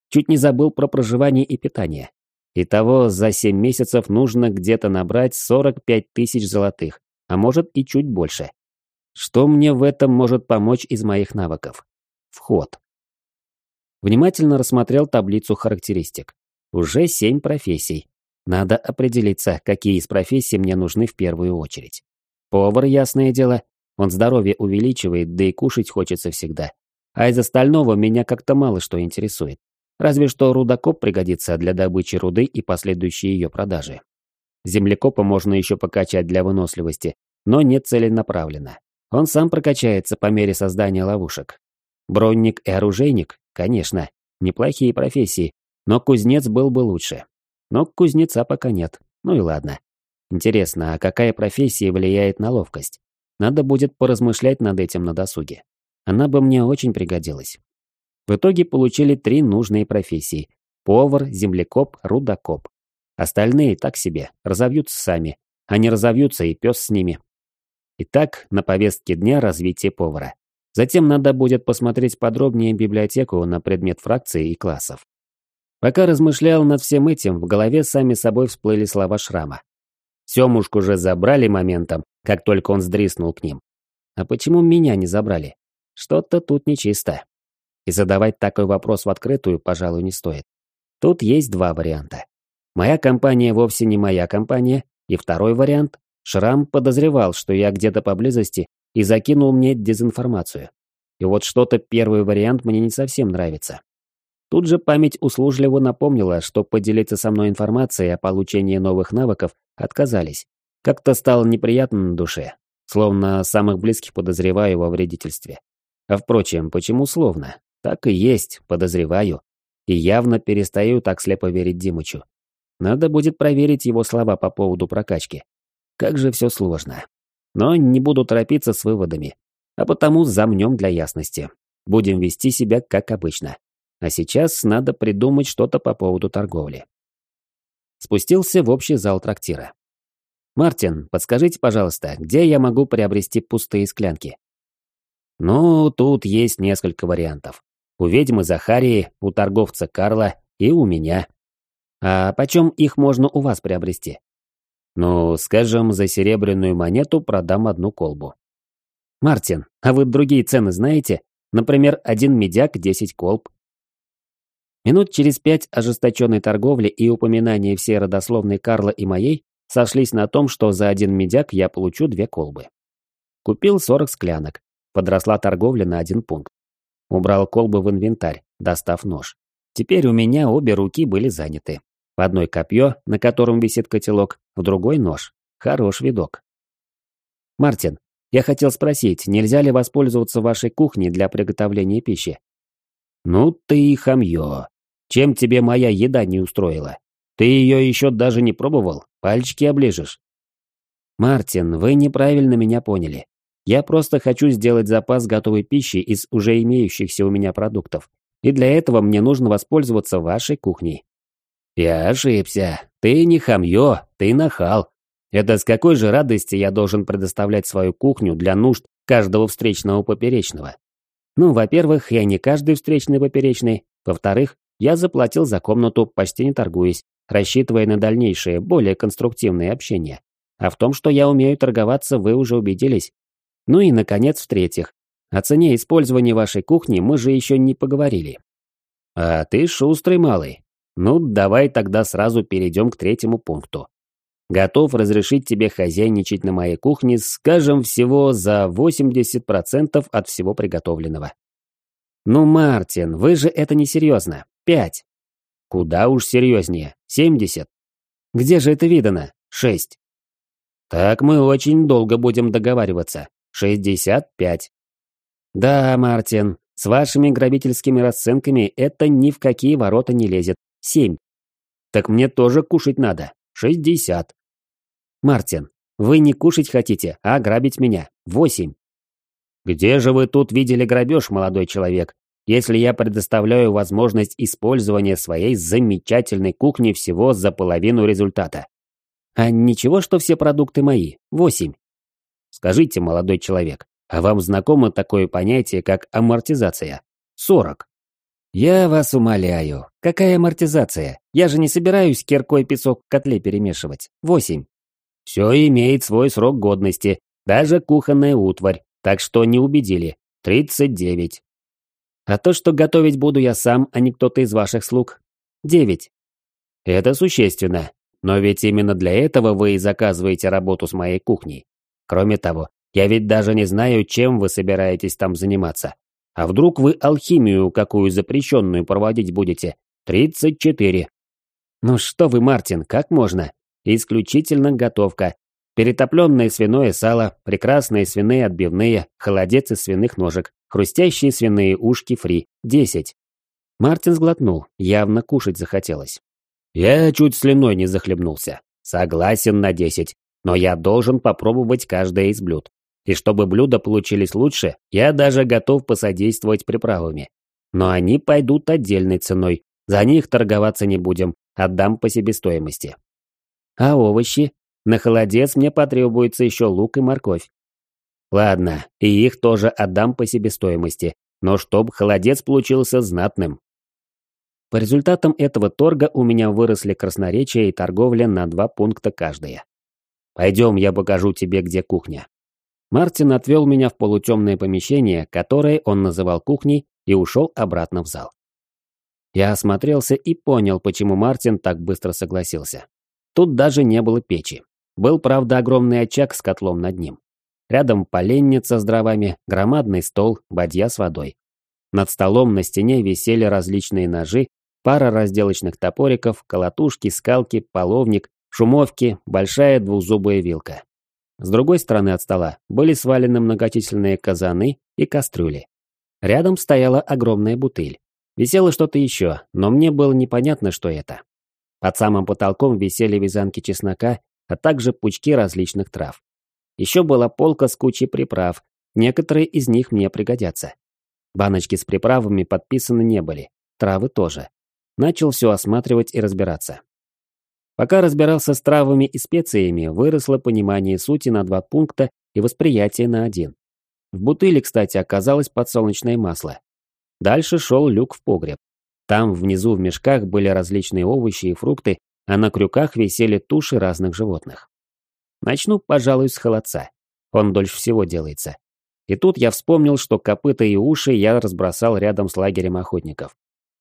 Чуть не забыл про проживание и питание. Итого за 7 месяцев нужно где-то набрать 45 тысяч золотых, а может и чуть больше. Что мне в этом может помочь из моих навыков? Вход. Внимательно рассмотрел таблицу характеристик. Уже 7 профессий. Надо определиться, какие из профессий мне нужны в первую очередь. Повар, ясное дело, он здоровье увеличивает, да и кушать хочется всегда. А из остального меня как-то мало что интересует. Разве что рудокоп пригодится для добычи руды и последующей ее продажи. Землекопа можно еще покачать для выносливости, но не целенаправленно. Он сам прокачается по мере создания ловушек. Бронник и оружейник, конечно, неплохие профессии, но кузнец был бы лучше. Но кузнеца пока нет. Ну и ладно. Интересно, а какая профессия влияет на ловкость? Надо будет поразмышлять над этим на досуге. Она бы мне очень пригодилась. В итоге получили три нужные профессии – повар, землекоп, рудокоп. Остальные так себе, разовьются сами, а не разовьются и пес с ними. Итак, на повестке дня развитие повара. Затем надо будет посмотреть подробнее библиотеку на предмет фракций и классов. Пока размышлял над всем этим, в голове сами собой всплыли слова Шрама. Семушку же забрали моментом, как только он сдриснул к ним. А почему меня не забрали? Что-то тут нечисто. И задавать такой вопрос в открытую, пожалуй, не стоит. Тут есть два варианта. Моя компания вовсе не моя компания, и второй вариант – Шрам подозревал, что я где-то поблизости и закинул мне дезинформацию. И вот что-то первый вариант мне не совсем нравится. Тут же память услужливо напомнила, что поделиться со мной информацией о получении новых навыков отказались. Как-то стало неприятно на душе, словно самых близких подозреваю во вредительстве. А впрочем, почему словно? Так и есть, подозреваю. И явно перестаю так слепо верить Димычу. Надо будет проверить его слова по поводу прокачки. Как же все сложно. Но не буду торопиться с выводами. А потому замнем для ясности. Будем вести себя как обычно. А сейчас надо придумать что-то по поводу торговли. Спустился в общий зал трактира. «Мартин, подскажите, пожалуйста, где я могу приобрести пустые склянки?» «Ну, тут есть несколько вариантов. У ведьмы Захарии, у торговца Карла и у меня. А почем их можно у вас приобрести? Ну, скажем, за серебряную монету продам одну колбу. Мартин, а вы другие цены знаете? Например, один медяк, 10 колб. Минут через пять ожесточенной торговли и упоминания всей родословной Карла и моей сошлись на том, что за один медяк я получу две колбы. Купил 40 склянок. Подросла торговля на один пункт. Убрал колбы в инвентарь, достав нож. Теперь у меня обе руки были заняты. В одной копье, на котором висит котелок, в другой нож. Хорош видок. Мартин, я хотел спросить, нельзя ли воспользоваться вашей кухней для приготовления пищи? Ну ты и хамье. Чем тебе моя еда не устроила? Ты ее еще даже не пробовал? Пальчики оближешь. Мартин, вы неправильно меня поняли. Я просто хочу сделать запас готовой пищи из уже имеющихся у меня продуктов. И для этого мне нужно воспользоваться вашей кухней. Я ошибся. Ты не хамье, ты нахал. Это с какой же радости я должен предоставлять свою кухню для нужд каждого встречного поперечного? Ну, во-первых, я не каждый встречный поперечный. Во-вторых, я заплатил за комнату, почти не торгуясь, рассчитывая на дальнейшее, более конструктивное общение. А в том, что я умею торговаться, вы уже убедились. Ну и, наконец, в-третьих, о цене использования вашей кухни мы же еще не поговорили. А ты шустрый малый. Ну, давай тогда сразу перейдем к третьему пункту. Готов разрешить тебе хозяйничать на моей кухне, скажем, всего за 80% от всего приготовленного. Ну, Мартин, вы же это несерьезно. Пять. Куда уж серьезнее. Семьдесят. Где же это видано? Шесть. Так мы очень долго будем договариваться. Шестьдесят пять. Да, Мартин, с вашими грабительскими расценками это ни в какие ворота не лезет. Семь. Так мне тоже кушать надо. Шестьдесят. Мартин, вы не кушать хотите, а грабить меня. Восемь. Где же вы тут видели грабеж, молодой человек, если я предоставляю возможность использования своей замечательной кухни всего за половину результата? А ничего, что все продукты мои. Восемь. Скажите, молодой человек, а вам знакомо такое понятие, как амортизация? Сорок. Я вас умоляю, какая амортизация? Я же не собираюсь киркой песок в котле перемешивать. Восемь. Все имеет свой срок годности, даже кухонная утварь, так что не убедили. Тридцать девять. А то, что готовить буду я сам, а не кто-то из ваших слуг. Девять. Это существенно. Но ведь именно для этого вы и заказываете работу с моей кухней. Кроме того, я ведь даже не знаю, чем вы собираетесь там заниматься. А вдруг вы алхимию какую запрещенную проводить будете? Тридцать четыре. Ну что вы, Мартин, как можно? Исключительно готовка. Перетопленное свиное сало, прекрасные свиные отбивные, холодец из свиных ножек, хрустящие свиные ушки фри. Десять. Мартин сглотнул, явно кушать захотелось. Я чуть слюной не захлебнулся. Согласен на десять, но я должен попробовать каждое из блюд. И чтобы блюда получились лучше, я даже готов посодействовать приправами. Но они пойдут отдельной ценой. За них торговаться не будем, отдам по себестоимости. А овощи? На холодец мне потребуется еще лук и морковь. Ладно, и их тоже отдам по себестоимости, но чтоб холодец получился знатным. По результатам этого торга у меня выросли красноречие и торговля на два пункта каждая. Пойдем, я покажу тебе, где кухня. Мартин отвел меня в полутемное помещение, которое он называл кухней, и ушел обратно в зал. Я осмотрелся и понял, почему Мартин так быстро согласился. Тут даже не было печи. Был, правда, огромный очаг с котлом над ним. Рядом поленница с дровами, громадный стол, бадья с водой. Над столом на стене висели различные ножи, пара разделочных топориков, колотушки, скалки, половник, шумовки, большая двузубая вилка. С другой стороны от стола были свалены многочисленные казаны и кастрюли. Рядом стояла огромная бутыль. Висело что-то еще, но мне было непонятно, что это. Под самым потолком висели вязанки чеснока, а также пучки различных трав. Еще была полка с кучей приправ, некоторые из них мне пригодятся. Баночки с приправами подписаны не были, травы тоже. Начал все осматривать и разбираться. Пока разбирался с травами и специями, выросло понимание сути на два пункта и восприятие на один. В бутыле, кстати, оказалось подсолнечное масло. Дальше шел люк в погреб. Там внизу в мешках были различные овощи и фрукты, а на крюках висели туши разных животных. Начну, пожалуй, с холодца. Он дольше всего делается. И тут я вспомнил, что копыта и уши я разбросал рядом с лагерем охотников.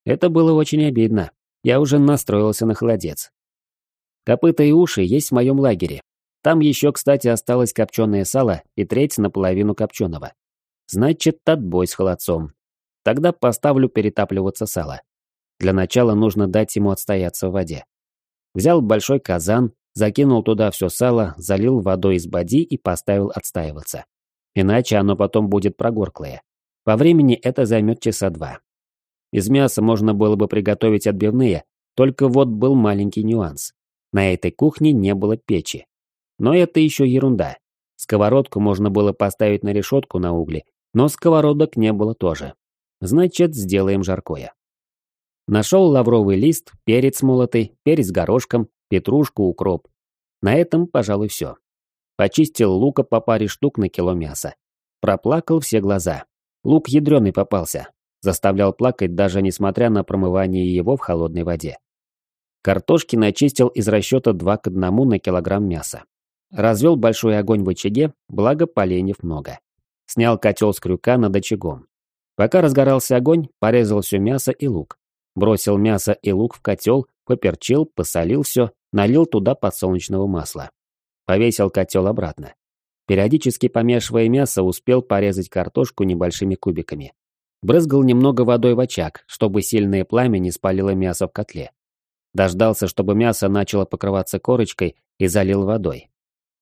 Это было очень обидно. Я уже настроился на холодец. Копыта и уши есть в моем лагере. Там еще, кстати, осталось копченое сало и треть наполовину копченого. Значит, отбой с холодцом. Тогда поставлю перетапливаться сало. Для начала нужно дать ему отстояться в воде. Взял большой казан, закинул туда все сало, залил водой из боди и поставил отстаиваться. Иначе оно потом будет прогорклое. По времени это займет часа два. Из мяса можно было бы приготовить отбивные, только вот был маленький нюанс. На этой кухне не было печи. Но это еще ерунда. Сковородку можно было поставить на решетку на угли, но сковородок не было тоже. Значит, сделаем жаркое. Нашел лавровый лист, перец молотый, перец горошком, петрушку, укроп. На этом, пожалуй, все. Почистил лука по паре штук на кило мяса. Проплакал все глаза. Лук ядреный попался. Заставлял плакать даже несмотря на промывание его в холодной воде. Картошки начистил из расчета 2 к 1 на килограмм мяса. Развел большой огонь в очаге, благо поленьев много. Снял котел с крюка над очагом. Пока разгорался огонь, порезал все мясо и лук. Бросил мясо и лук в котел, поперчил, посолил все, налил туда подсолнечного масла. Повесил котел обратно. Периодически помешивая мясо, успел порезать картошку небольшими кубиками. Брызгал немного водой в очаг, чтобы сильное пламя не спалило мясо в котле. Дождался, чтобы мясо начало покрываться корочкой и залил водой.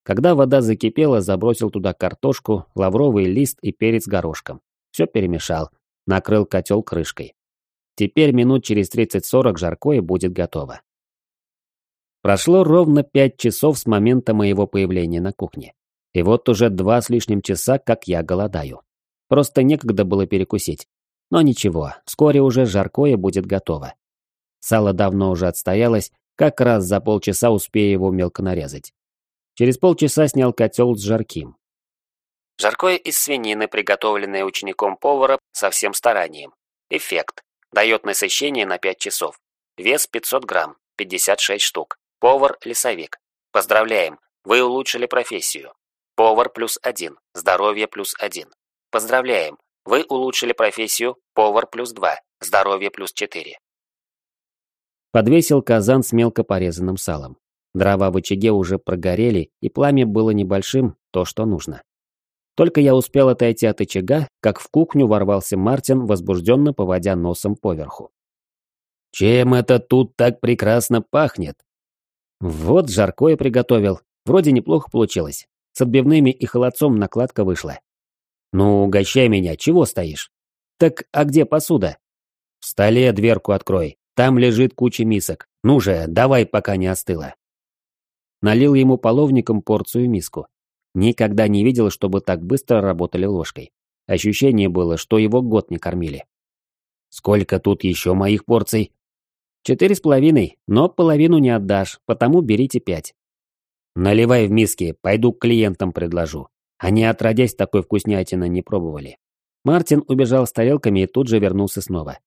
Когда вода закипела, забросил туда картошку, лавровый лист и перец горошком. Все перемешал, накрыл котел крышкой. Теперь минут через 30-40 жаркое будет готово. Прошло ровно пять часов с момента моего появления на кухне. И вот уже два с лишним часа, как я голодаю. Просто некогда было перекусить. Но ничего, вскоре уже жаркое будет готово. Сало давно уже отстоялось, как раз за полчаса успею его мелко нарезать. Через полчаса снял котел с жарким. Жаркое из свинины, приготовленное учеником-повара со всем старанием. Эффект. Дает насыщение на 5 часов. Вес 500 грамм, 56 штук. Повар-лесовик. Поздравляем, вы улучшили профессию. Повар плюс один, здоровье плюс один. Поздравляем, вы улучшили профессию повар плюс два, здоровье плюс четыре. Подвесил казан с мелко порезанным салом. Дрова в очаге уже прогорели, и пламя было небольшим, то, что нужно. Только я успел отойти от очага, как в кухню ворвался Мартин, возбужденно поводя носом поверху. «Чем это тут так прекрасно пахнет?» Вот жаркое приготовил. Вроде неплохо получилось. С отбивными и холодцом накладка вышла. «Ну, угощай меня, чего стоишь?» «Так, а где посуда?» «В столе дверку открой, там лежит куча мисок. Ну же, давай, пока не остыла». Налил ему половником порцию миску. Никогда не видел, чтобы так быстро работали ложкой. Ощущение было, что его год не кормили. «Сколько тут еще моих порций?» «Четыре с половиной, но половину не отдашь, потому берите пять». «Наливай в миски, пойду к клиентам предложу. Они отродясь такой вкуснятины не пробовали». Мартин убежал с тарелками и тут же вернулся снова.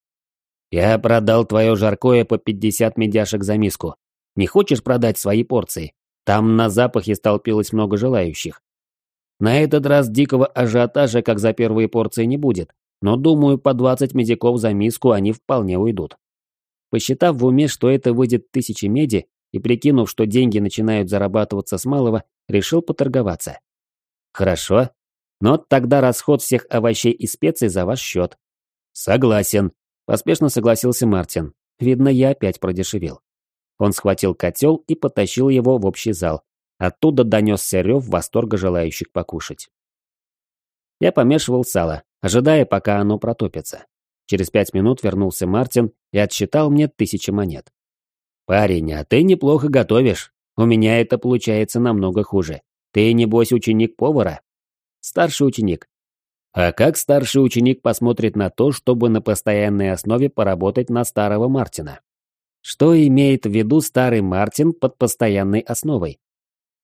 «Я продал твое жаркое по пятьдесят медяшек за миску. Не хочешь продать свои порции? Там на запахе столпилось много желающих. На этот раз дикого ажиотажа, как за первые порции, не будет, но, думаю, по 20 медиков за миску они вполне уйдут. Посчитав в уме, что это выйдет тысячи меди, и прикинув, что деньги начинают зарабатываться с малого, решил поторговаться. Хорошо, но тогда расход всех овощей и специй за ваш счет. Согласен, поспешно согласился Мартин. Видно, я опять продешевил. Он схватил котел и потащил его в общий зал. Оттуда донесся рев восторга желающих покушать. Я помешивал сало, ожидая, пока оно протопится. Через пять минут вернулся Мартин и отсчитал мне тысячи монет. «Парень, а ты неплохо готовишь. У меня это получается намного хуже. Ты, небось, ученик повара?» «Старший ученик». «А как старший ученик посмотрит на то, чтобы на постоянной основе поработать на старого Мартина?» Что имеет в виду старый Мартин под постоянной основой?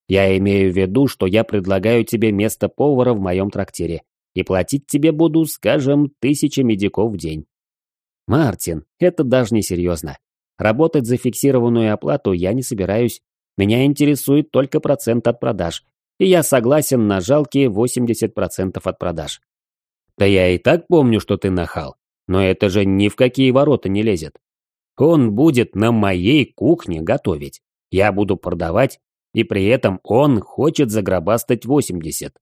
Я имею в виду, что я предлагаю тебе место повара в моем трактире, и платить тебе буду, скажем, тысяча медиков в день. Мартин, это даже не серьезно. Работать за фиксированную оплату я не собираюсь. Меня интересует только процент от продаж, и я согласен на жалкие 80% от продаж. Да я и так помню, что ты нахал, но это же ни в какие ворота не лезет. Он будет на моей кухне готовить. Я буду продавать, и при этом он хочет загробастать 80.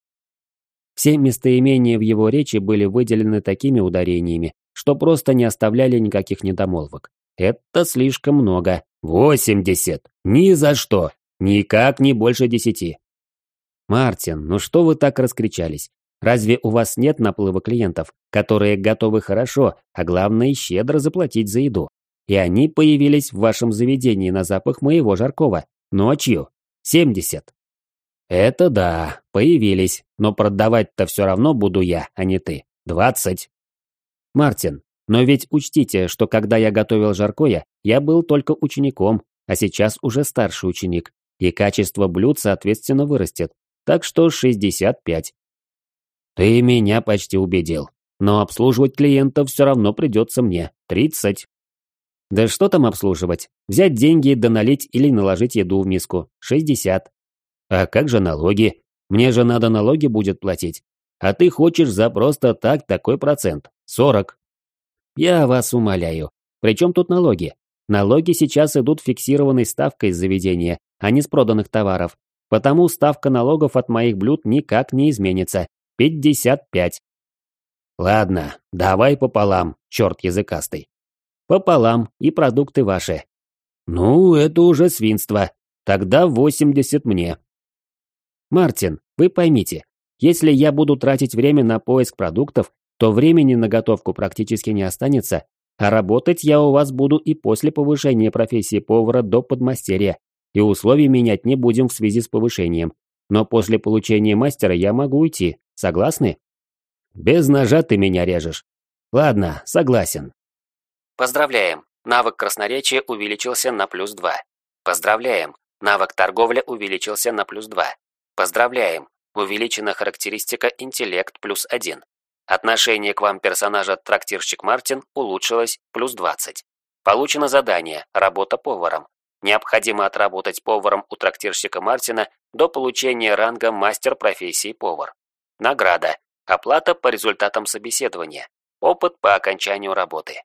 Все местоимения в его речи были выделены такими ударениями, что просто не оставляли никаких недомолвок. Это слишком много. 80! Ни за что! Никак не больше десяти. Мартин, ну что вы так раскричались? Разве у вас нет наплыва клиентов, которые готовы хорошо, а главное щедро заплатить за еду? И они появились в вашем заведении на запах моего жаркого. Ночью. 70. Это да, появились, но продавать-то все равно буду я, а не ты. 20. Мартин, но ведь учтите, что когда я готовил жаркое, я был только учеником, а сейчас уже старший ученик, и качество блюд, соответственно, вырастет. Так что 65. Ты меня почти убедил. Но обслуживать клиентов все равно придется мне. 30. Да что там обслуживать? Взять деньги, да налить или наложить еду в миску. 60. А как же налоги? Мне же надо налоги будет платить. А ты хочешь за просто так такой процент. 40. Я вас умоляю. Причем тут налоги? Налоги сейчас идут фиксированной ставкой с заведения, а не с проданных товаров. Потому ставка налогов от моих блюд никак не изменится. 55. Ладно, давай пополам, черт языкастый. Пополам, и продукты ваши. Ну, это уже свинство. Тогда 80 мне. Мартин, вы поймите, если я буду тратить время на поиск продуктов, то времени на готовку практически не останется, а работать я у вас буду и после повышения профессии повара до подмастерья, и условий менять не будем в связи с повышением. Но после получения мастера я могу уйти. Согласны? Без ножа ты меня режешь. Ладно, согласен. Поздравляем. Навык красноречия увеличился на плюс 2. Поздравляем. Навык торговля увеличился на плюс 2. Поздравляем. Увеличена характеристика интеллект плюс 1. Отношение к вам персонажа трактирщик Мартин улучшилось плюс 20. Получено задание «Работа поваром». Необходимо отработать поваром у трактирщика Мартина до получения ранга мастер профессии повар. Награда. Оплата по результатам собеседования. Опыт по окончанию работы.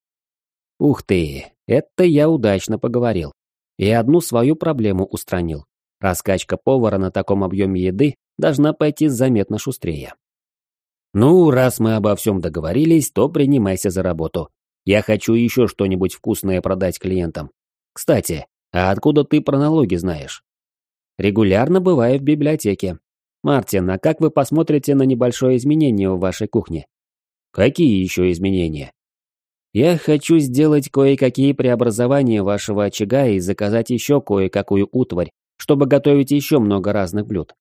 Ух ты, это я удачно поговорил. И одну свою проблему устранил. Раскачка повара на таком объеме еды должна пойти заметно шустрее. Ну, раз мы обо всем договорились, то принимайся за работу. Я хочу еще что-нибудь вкусное продать клиентам. Кстати, а откуда ты про налоги знаешь? Регулярно бываю в библиотеке. Мартин, а как вы посмотрите на небольшое изменение в вашей кухне? Какие еще изменения? Я хочу сделать кое-какие преобразования вашего очага и заказать еще кое-какую утварь, чтобы готовить еще много разных блюд.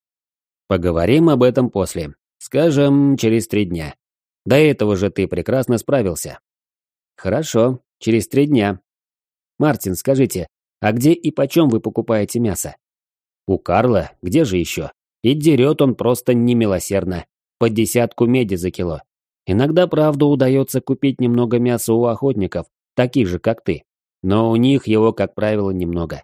Поговорим об этом после. Скажем, через три дня. До этого же ты прекрасно справился. Хорошо, через три дня. Мартин, скажите, а где и почем вы покупаете мясо? У Карла, где же еще? И дерет он просто немилосердно. По десятку меди за кило. Иногда, правда, удается купить немного мяса у охотников, таких же, как ты. Но у них его, как правило, немного.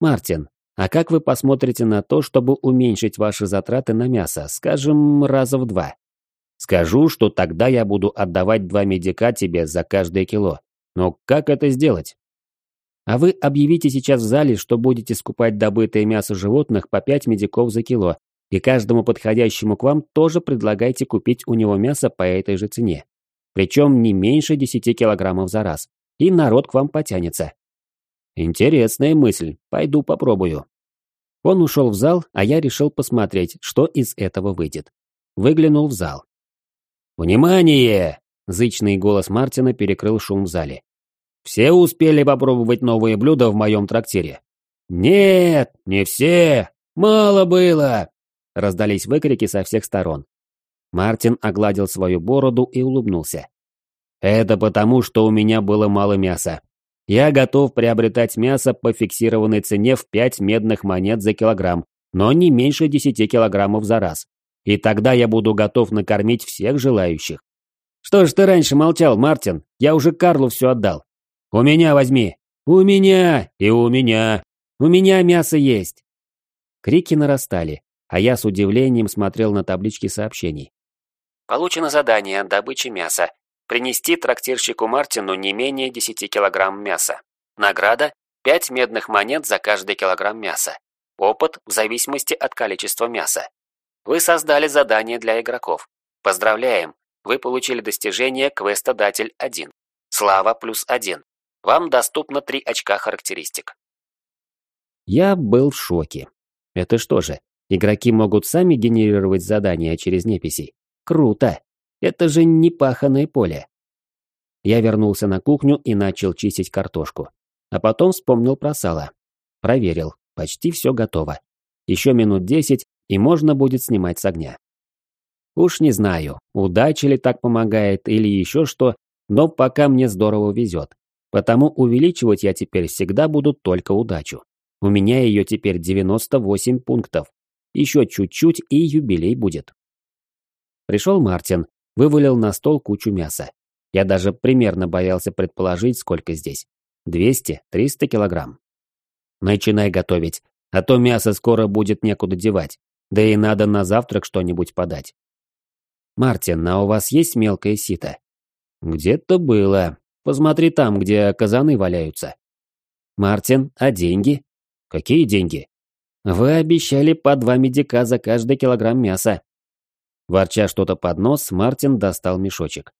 Мартин, а как вы посмотрите на то, чтобы уменьшить ваши затраты на мясо, скажем, раза в два? Скажу, что тогда я буду отдавать два медика тебе за каждое кило. Но как это сделать? А вы объявите сейчас в зале, что будете скупать добытое мясо животных по 5 медиков за кило, и каждому подходящему к вам тоже предлагайте купить у него мясо по этой же цене. Причем не меньше 10 килограммов за раз. И народ к вам потянется. Интересная мысль, пойду попробую. Он ушел в зал, а я решил посмотреть, что из этого выйдет. Выглянул в зал. «Внимание!» – зычный голос Мартина перекрыл шум в зале. «Все успели попробовать новые блюда в моем трактире?» «Нет, не все! Мало было!» – раздались выкрики со всех сторон. Мартин огладил свою бороду и улыбнулся. «Это потому, что у меня было мало мяса. Я готов приобретать мясо по фиксированной цене в 5 медных монет за килограмм, но не меньше 10 килограммов за раз. И тогда я буду готов накормить всех желающих. Что ж ты раньше молчал, Мартин? Я уже Карлу все отдал. У меня возьми. У меня и у меня. У меня мясо есть. Крики нарастали, а я с удивлением смотрел на таблички сообщений. Получено задание добычи мяса. Принести трактирщику Мартину не менее 10 килограмм мяса. Награда – 5 медных монет за каждый килограмм мяса. Опыт в зависимости от количества мяса. Вы создали задание для игроков. Поздравляем! Вы получили достижение «Квестодатель 1». Слава плюс 1. Вам доступно 3 очка характеристик. Я был в шоке. Это что же, игроки могут сами генерировать задания через неписи? Круто! Это же не паханое поле. Я вернулся на кухню и начал чистить картошку. А потом вспомнил про сало. Проверил. Почти все готово. Еще минут десять, и можно будет снимать с огня. Уж не знаю, удача ли так помогает или еще что, но пока мне здорово везет. Потому увеличивать я теперь всегда буду только удачу. У меня ее теперь 98 пунктов. Еще чуть-чуть и юбилей будет. Пришел Мартин, вывалил на стол кучу мяса. Я даже примерно боялся предположить, сколько здесь. 200-300 килограмм. Начинай готовить, а то мясо скоро будет некуда девать. Да и надо на завтрак что-нибудь подать. Мартин, а у вас есть мелкое сито? Где-то было. Посмотри там, где казаны валяются. Мартин, а деньги? Какие деньги? Вы обещали по два медика за каждый килограмм мяса. Ворча что-то под нос, Мартин достал мешочек.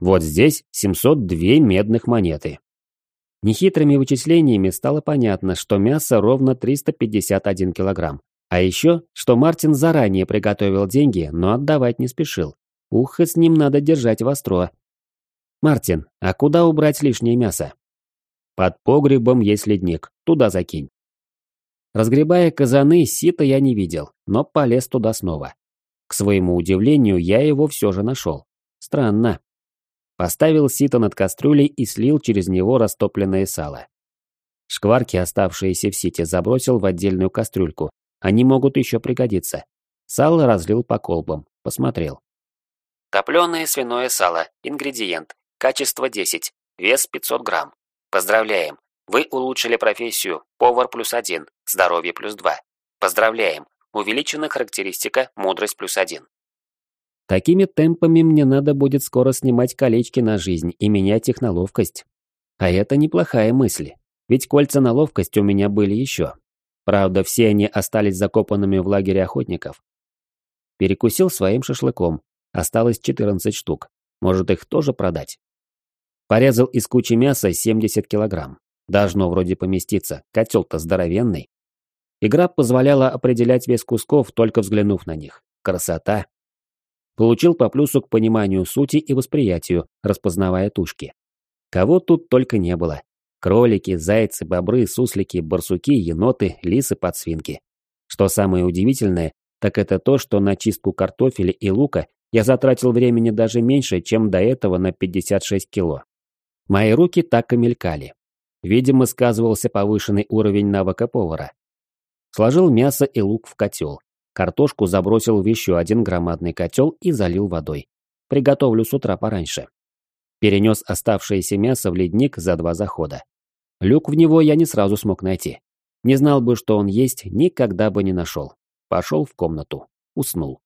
Вот здесь 702 медных монеты. Нехитрыми вычислениями стало понятно, что мясо ровно 351 килограмм. А еще, что Мартин заранее приготовил деньги, но отдавать не спешил. Ухо с ним надо держать востро. «Мартин, а куда убрать лишнее мясо?» «Под погребом есть ледник, туда закинь». Разгребая казаны, сито я не видел, но полез туда снова. К своему удивлению, я его все же нашел. Странно. Поставил сито над кастрюлей и слил через него растопленное сало. Шкварки, оставшиеся в сите, забросил в отдельную кастрюльку. Они могут еще пригодиться. Сало разлил по колбам. Посмотрел. Топленое свиное сало. Ингредиент. Качество 10. Вес 500 грамм. Поздравляем. Вы улучшили профессию повар плюс один, здоровье плюс два. Поздравляем. Увеличена характеристика мудрость плюс один. Такими темпами мне надо будет скоро снимать колечки на жизнь и менять их на ловкость. А это неплохая мысль. Ведь кольца на ловкость у меня были еще. Правда, все они остались закопанными в лагере охотников. Перекусил своим шашлыком. Осталось 14 штук. Может, их тоже продать? Порезал из кучи мяса 70 килограмм. Должно вроде поместиться, котел-то здоровенный. Игра позволяла определять вес кусков, только взглянув на них. Красота! Получил по плюсу к пониманию сути и восприятию, распознавая тушки. Кого тут только не было. Кролики, зайцы, бобры, суслики, барсуки, еноты, лисы, подсвинки. Что самое удивительное, так это то, что на чистку картофеля и лука я затратил времени даже меньше, чем до этого на 56 кило. Мои руки так и мелькали. Видимо, сказывался повышенный уровень навыка повара. Сложил мясо и лук в котел. Картошку забросил в еще один громадный котел и залил водой. Приготовлю с утра пораньше. Перенес оставшееся мясо в ледник за два захода. Люк в него я не сразу смог найти. Не знал бы, что он есть, никогда бы не нашел. Пошел в комнату. Уснул.